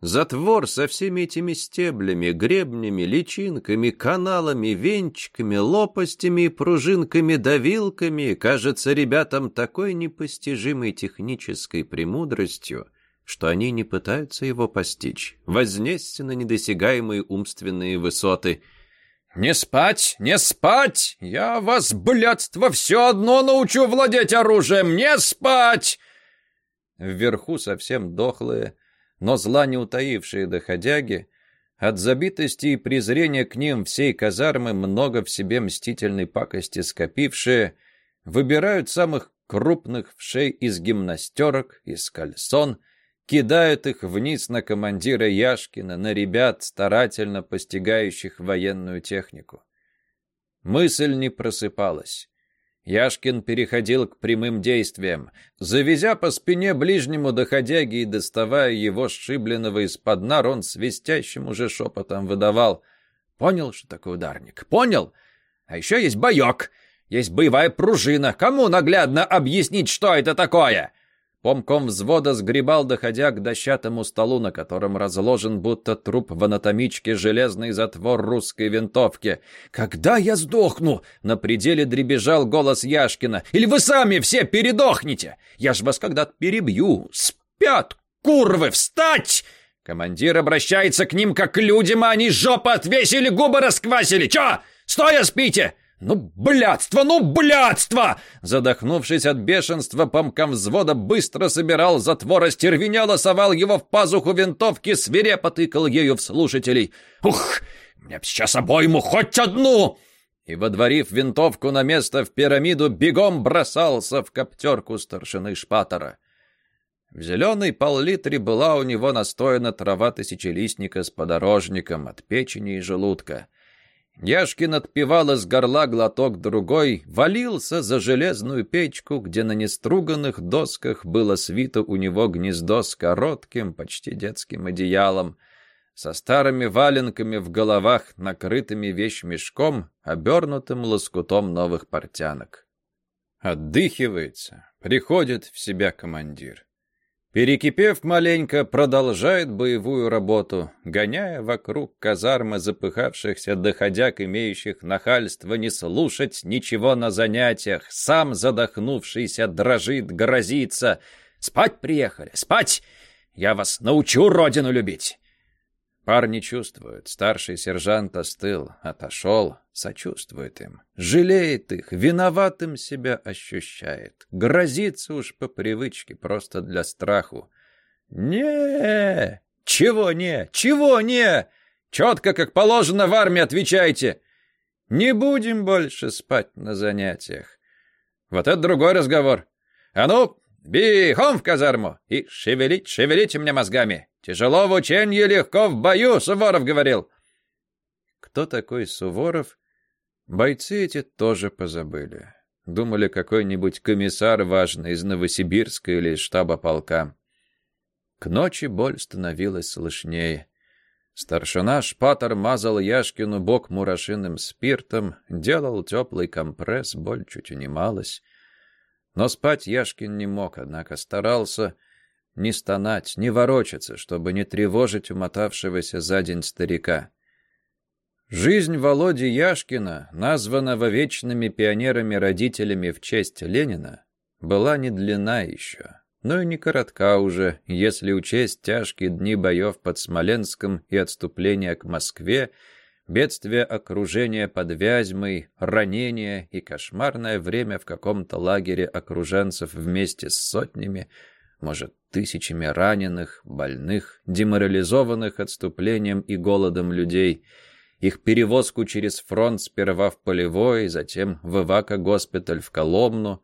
Затвор со всеми этими стеблями, гребнями, личинками, каналами, венчиками, лопастями и пружинками-давилками кажется ребятам такой непостижимой технической премудростью, что они не пытаются его постичь, вознесся на недосягаемые умственные высоты. «Не спать, не спать! Я вас, блядство, все одно научу владеть оружием! Не спать!» Вверху совсем дохлые, но зла не утаившие доходяги, от забитости и презрения к ним всей казармы много в себе мстительной пакости скопившие, выбирают самых крупных вшей из гимнастерок, из кальсон, кидают их вниз на командира Яшкина, на ребят, старательно постигающих военную технику. Мысль не просыпалась. Яшкин переходил к прямым действиям. Завезя по спине ближнему доходяги и доставая его сшибленного из-под нар, он свистящим уже шепотом выдавал. «Понял, что такое ударник? Понял? А еще есть боек, есть боевая пружина. Кому наглядно объяснить, что это такое?» Помком взвода сгребал, доходя к дощатому столу, на котором разложен будто труп в анатомичке железный затвор русской винтовки. «Когда я сдохну?» — на пределе дребезжал голос Яшкина. «Или вы сами все передохнете? Я ж вас когда-то перебью. Спят, курвы, встать!» Командир обращается к ним как к людям, а они жопы отвесили, губы расквасили. «Чё? Стоя спите!» «Ну, блядство! Ну, блядство!» Задохнувшись от бешенства, помком взвода быстро собирал затвор, остервенело совал его в пазуху винтовки, свирепо тыкал ею в слушателей. «Ух, мне сейчас обойму, хоть одну!» И, водворив винтовку на место в пирамиду, бегом бросался в коптерку старшины Шпатора. В зеленой пол-литре была у него настояна трава тысячелистника с подорожником от печени и желудка. Яшкин отпивал из горла глоток другой, валился за железную печку, где на неструганных досках было свито у него гнездо с коротким, почти детским одеялом, со старыми валенками в головах, накрытыми вещмешком, обернутым лоскутом новых портянок. Отдыхивается, приходит в себя командир. Перекипев маленько, продолжает боевую работу, гоняя вокруг казармы запыхавшихся доходяг, имеющих нахальство не слушать ничего на занятиях, сам задохнувшийся дрожит, грозится. «Спать приехали, спать! Я вас научу родину любить!» Парни чувствуют, старший сержант остыл, отошел, сочувствует им, жалеет их, виноватым себя ощущает, грозится уж по привычке, просто для страху. не Чего не? Чего не? Четко, как положено в армии, отвечайте! Не будем больше спать на занятиях. Вот это другой разговор. А ну, бихом в казарму и шевелить, шевелите мне мозгами. Тяжело в учении, легко в бою, Суворов говорил. Кто такой Суворов? Бойцы эти тоже позабыли. Думали, какой-нибудь комиссар важный из Новосибирска или из штаба полка. К ночи боль становилась слышнее. Старшина Шпатор мазал Яшкину бок мурашиным спиртом, делал теплый компресс, боль чуть унималась. Но спать Яшкин не мог, однако старался не стонать, не ворочаться, чтобы не тревожить умотавшегося за день старика. Жизнь Володи Яшкина, названного вечными пионерами-родителями в честь Ленина, была не длина еще но и не коротка уже, если учесть тяжкие дни боев под Смоленском и отступление к Москве, бедствие окружения под Вязьмой, ранения и кошмарное время в каком-то лагере окруженцев вместе с сотнями, может, тысячами раненых, больных, деморализованных отступлением и голодом людей, их перевозку через фронт сперва в Полевой, затем в Ивако-госпиталь в Коломну,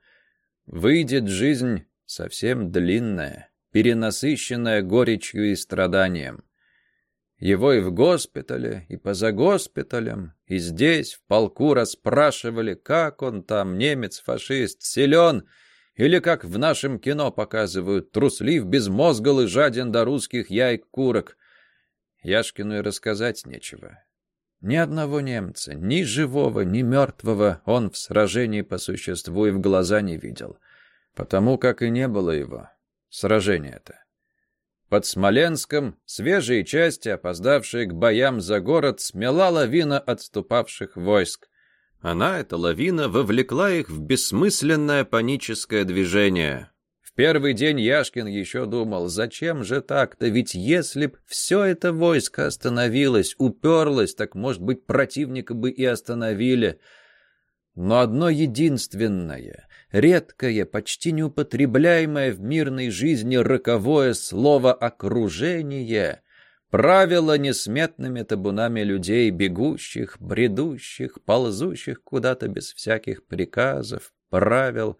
выйдет жизнь совсем длинная, перенасыщенная горечью и страданием. Его и в госпитале, и поза госпиталем, и здесь, в полку, расспрашивали, как он там, немец-фашист, силен, или, как в нашем кино показывают, труслив, безмозгл и жаден до русских яйк курок. Яшкину и рассказать нечего. Ни одного немца, ни живого, ни мертвого он в сражении по существу и в глаза не видел — Потому как и не было его. Сражение-то. Под Смоленском свежие части, опоздавшие к боям за город, смела лавина отступавших войск. Она, эта лавина, вовлекла их в бессмысленное паническое движение. В первый день Яшкин еще думал, зачем же так-то, ведь если б все это войско остановилось, уперлось, так, может быть, противника бы и остановили. Но одно единственное, редкое, почти неупотребляемое в мирной жизни роковое слово «окружение» правило несметными табунами людей, бегущих, бредущих, ползущих куда-то без всяких приказов, правил,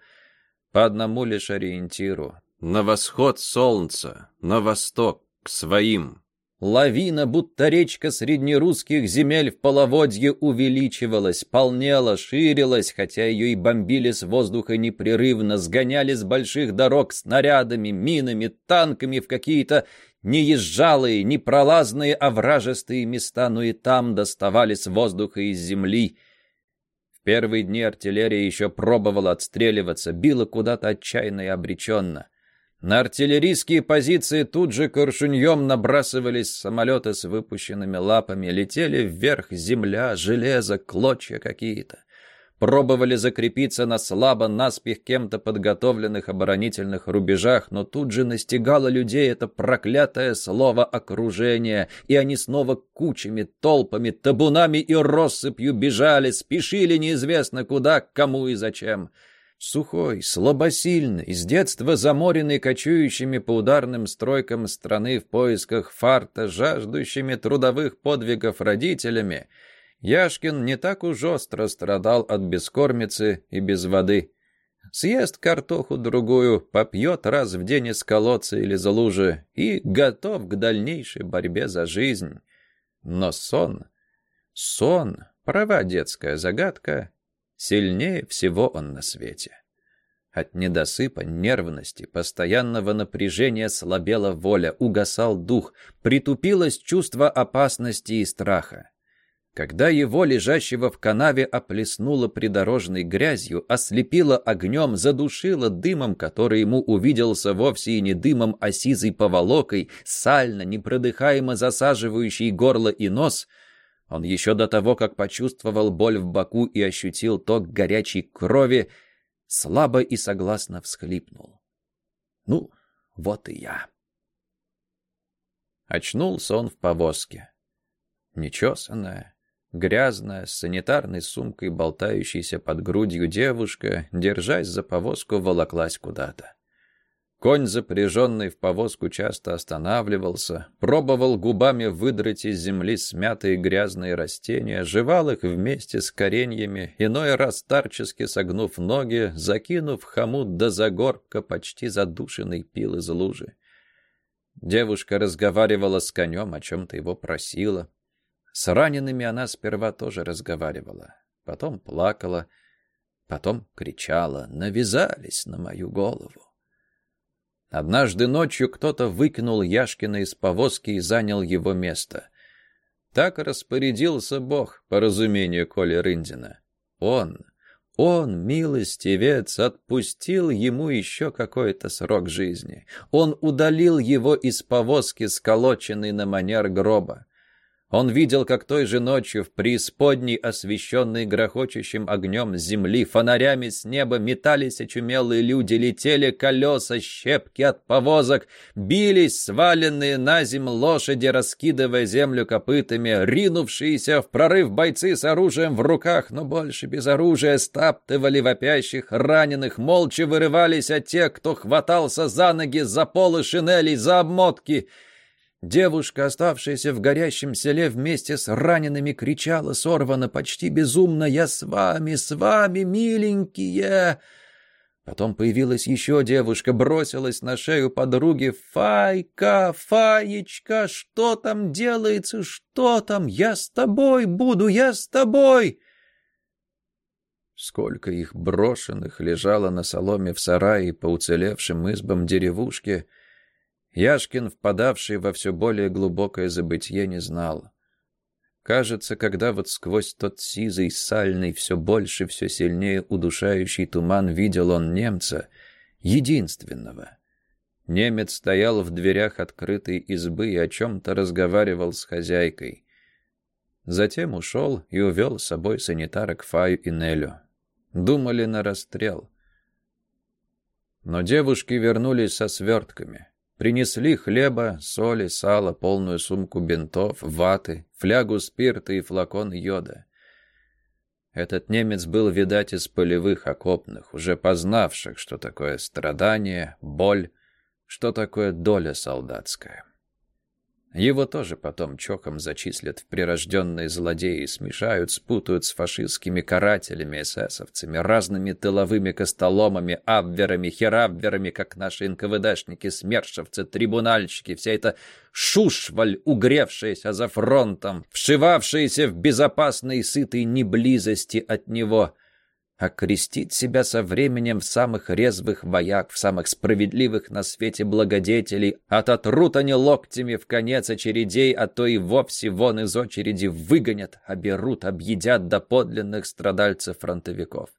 по одному лишь ориентиру — на восход солнца, на восток, к своим. Лавина, будто речка среднерусских земель в половодье увеличивалась, полнела, ширилась, хотя ее и бомбили с воздуха непрерывно, сгоняли с больших дорог снарядами, минами, танками в какие-то неезжалые, непролазные овражистые места, но и там доставали с воздуха и с земли. В первые дни артиллерия еще пробовала отстреливаться, била куда-то отчаянно и обреченно. На артиллерийские позиции тут же коршуньем набрасывались самолеты с выпущенными лапами, летели вверх земля, железо, клочья какие-то. Пробовали закрепиться на слабо наспех кем-то подготовленных оборонительных рубежах, но тут же настигало людей это проклятое слово «окружение», и они снова кучами, толпами, табунами и россыпью бежали, спешили неизвестно куда, кому и зачем. Сухой, слабосильный, с детства заморенный кочующими по ударным стройкам страны в поисках фарта, жаждущими трудовых подвигов родителями, Яшкин не так уж остро страдал от бескормицы и без воды. Съест картоху другую, попьет раз в день из колодца или за лужи и готов к дальнейшей борьбе за жизнь. Но сон, сон, права детская загадка, Сильнее всего он на свете. От недосыпа, нервности, постоянного напряжения слабела воля, угасал дух, притупилось чувство опасности и страха. Когда его, лежащего в канаве, оплеснуло придорожной грязью, ослепило огнем, задушило дымом, который ему увиделся вовсе и не дымом, а сизой поволокой, сально, непродыхаемо засаживающий горло и нос — он еще до того, как почувствовал боль в боку и ощутил ток горячей крови, слабо и согласно всхлипнул. «Ну, вот и я». Очнулся он в повозке. Нечесанная, грязная, с санитарной сумкой, болтающейся под грудью девушка, держась за повозку, волоклась куда-то. Конь, запряженный в повозку, часто останавливался, пробовал губами выдрать из земли смятые грязные растения, жевал их вместе с кореньями, иной раз старчески согнув ноги, закинув хомут до загорбка, почти задушенный пил из лужи. Девушка разговаривала с конем, о чем-то его просила. С ранеными она сперва тоже разговаривала, потом плакала, потом кричала «Навязались на мою голову!» Однажды ночью кто-то выкинул Яшкина из повозки и занял его место. Так распорядился Бог, по разумению Коли Рындина. Он, он, милостивец, отпустил ему еще какой-то срок жизни. Он удалил его из повозки, сколоченной на манер гроба. Он видел, как той же ночью в преисподней, освещенной грохочущим огнем земли, фонарями с неба метались очумелые люди, летели колеса, щепки от повозок, бились сваленные на земь лошади, раскидывая землю копытами, ринувшиеся в прорыв бойцы с оружием в руках, но больше без оружия, стаптывали вопящих, раненых, молча вырывались от тех, кто хватался за ноги, за полы шинелей, за обмотки — Девушка, оставшаяся в горящем селе вместе с ранеными, кричала сорвано, почти безумно «Я с вами, с вами, миленькие!» Потом появилась еще девушка, бросилась на шею подруги. «Файка, Фаечка, что там делается? Что там? Я с тобой буду, я с тобой!» Сколько их брошенных лежало на соломе в сарае по уцелевшим избам деревушки — Яшкин, впадавший во все более глубокое забытье, не знал. Кажется, когда вот сквозь тот сизый, сальный, все больше, все сильнее удушающий туман видел он немца, единственного. Немец стоял в дверях открытой избы и о чем-то разговаривал с хозяйкой. Затем ушел и увел с собой санитарок Фаю и Нелю. Думали на расстрел. Но девушки вернулись со свертками. Принесли хлеба, соли, сала, полную сумку бинтов, ваты, флягу спирта и флакон йода. Этот немец был, видать, из полевых окопных, уже познавших, что такое страдание, боль, что такое доля солдатская. Его тоже потом чоком зачислят в прирожденные злодеи, смешают, спутают с фашистскими карателями, эсэсовцами, разными тыловыми костоломами, абверами, херабверами, как наши НКВДшники, смершевцы, трибунальщики, вся эта шушваль, угревшаяся за фронтом, вшивавшаяся в безопасной сытой неблизости от него — окрестить себя со временем в самых резвых вояк, в самых справедливых на свете благодетелей, ототрут они локтями в конец очередей, а то и вовсе вон из очереди выгонят, оберут, объедят до подлинных страдальцев-фронтовиков.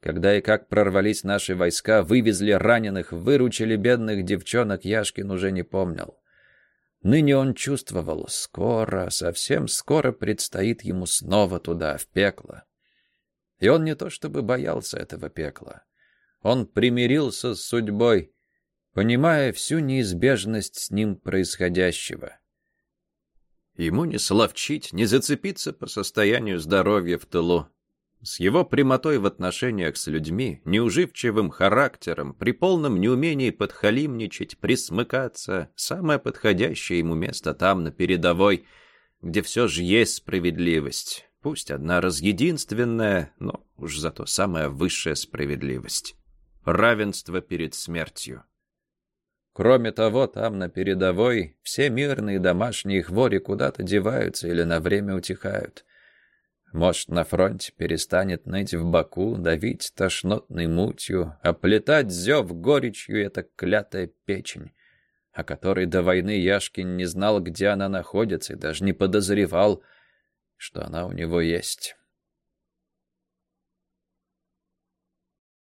Когда и как прорвались наши войска, вывезли раненых, выручили бедных девчонок, Яшкин уже не помнил. Ныне он чувствовал, скоро, совсем скоро предстоит ему снова туда, в пекло. И он не то чтобы боялся этого пекла. Он примирился с судьбой, понимая всю неизбежность с ним происходящего. Ему не словчить, не зацепиться по состоянию здоровья в тылу. С его прямотой в отношениях с людьми, неуживчивым характером, при полном неумении подхалимничать, присмыкаться, самое подходящее ему место там, на передовой, где все же есть справедливость. Пусть одна разъединственная, но уж зато самая высшая справедливость. Равенство перед смертью. Кроме того, там, на передовой, все мирные домашние хвори куда-то деваются или на время утихают. Может, на фронте перестанет ныть в боку, давить тошнотной мутью, оплетать зев горечью эта клятая печень, о которой до войны Яшкин не знал, где она находится, и даже не подозревал, что она у него есть.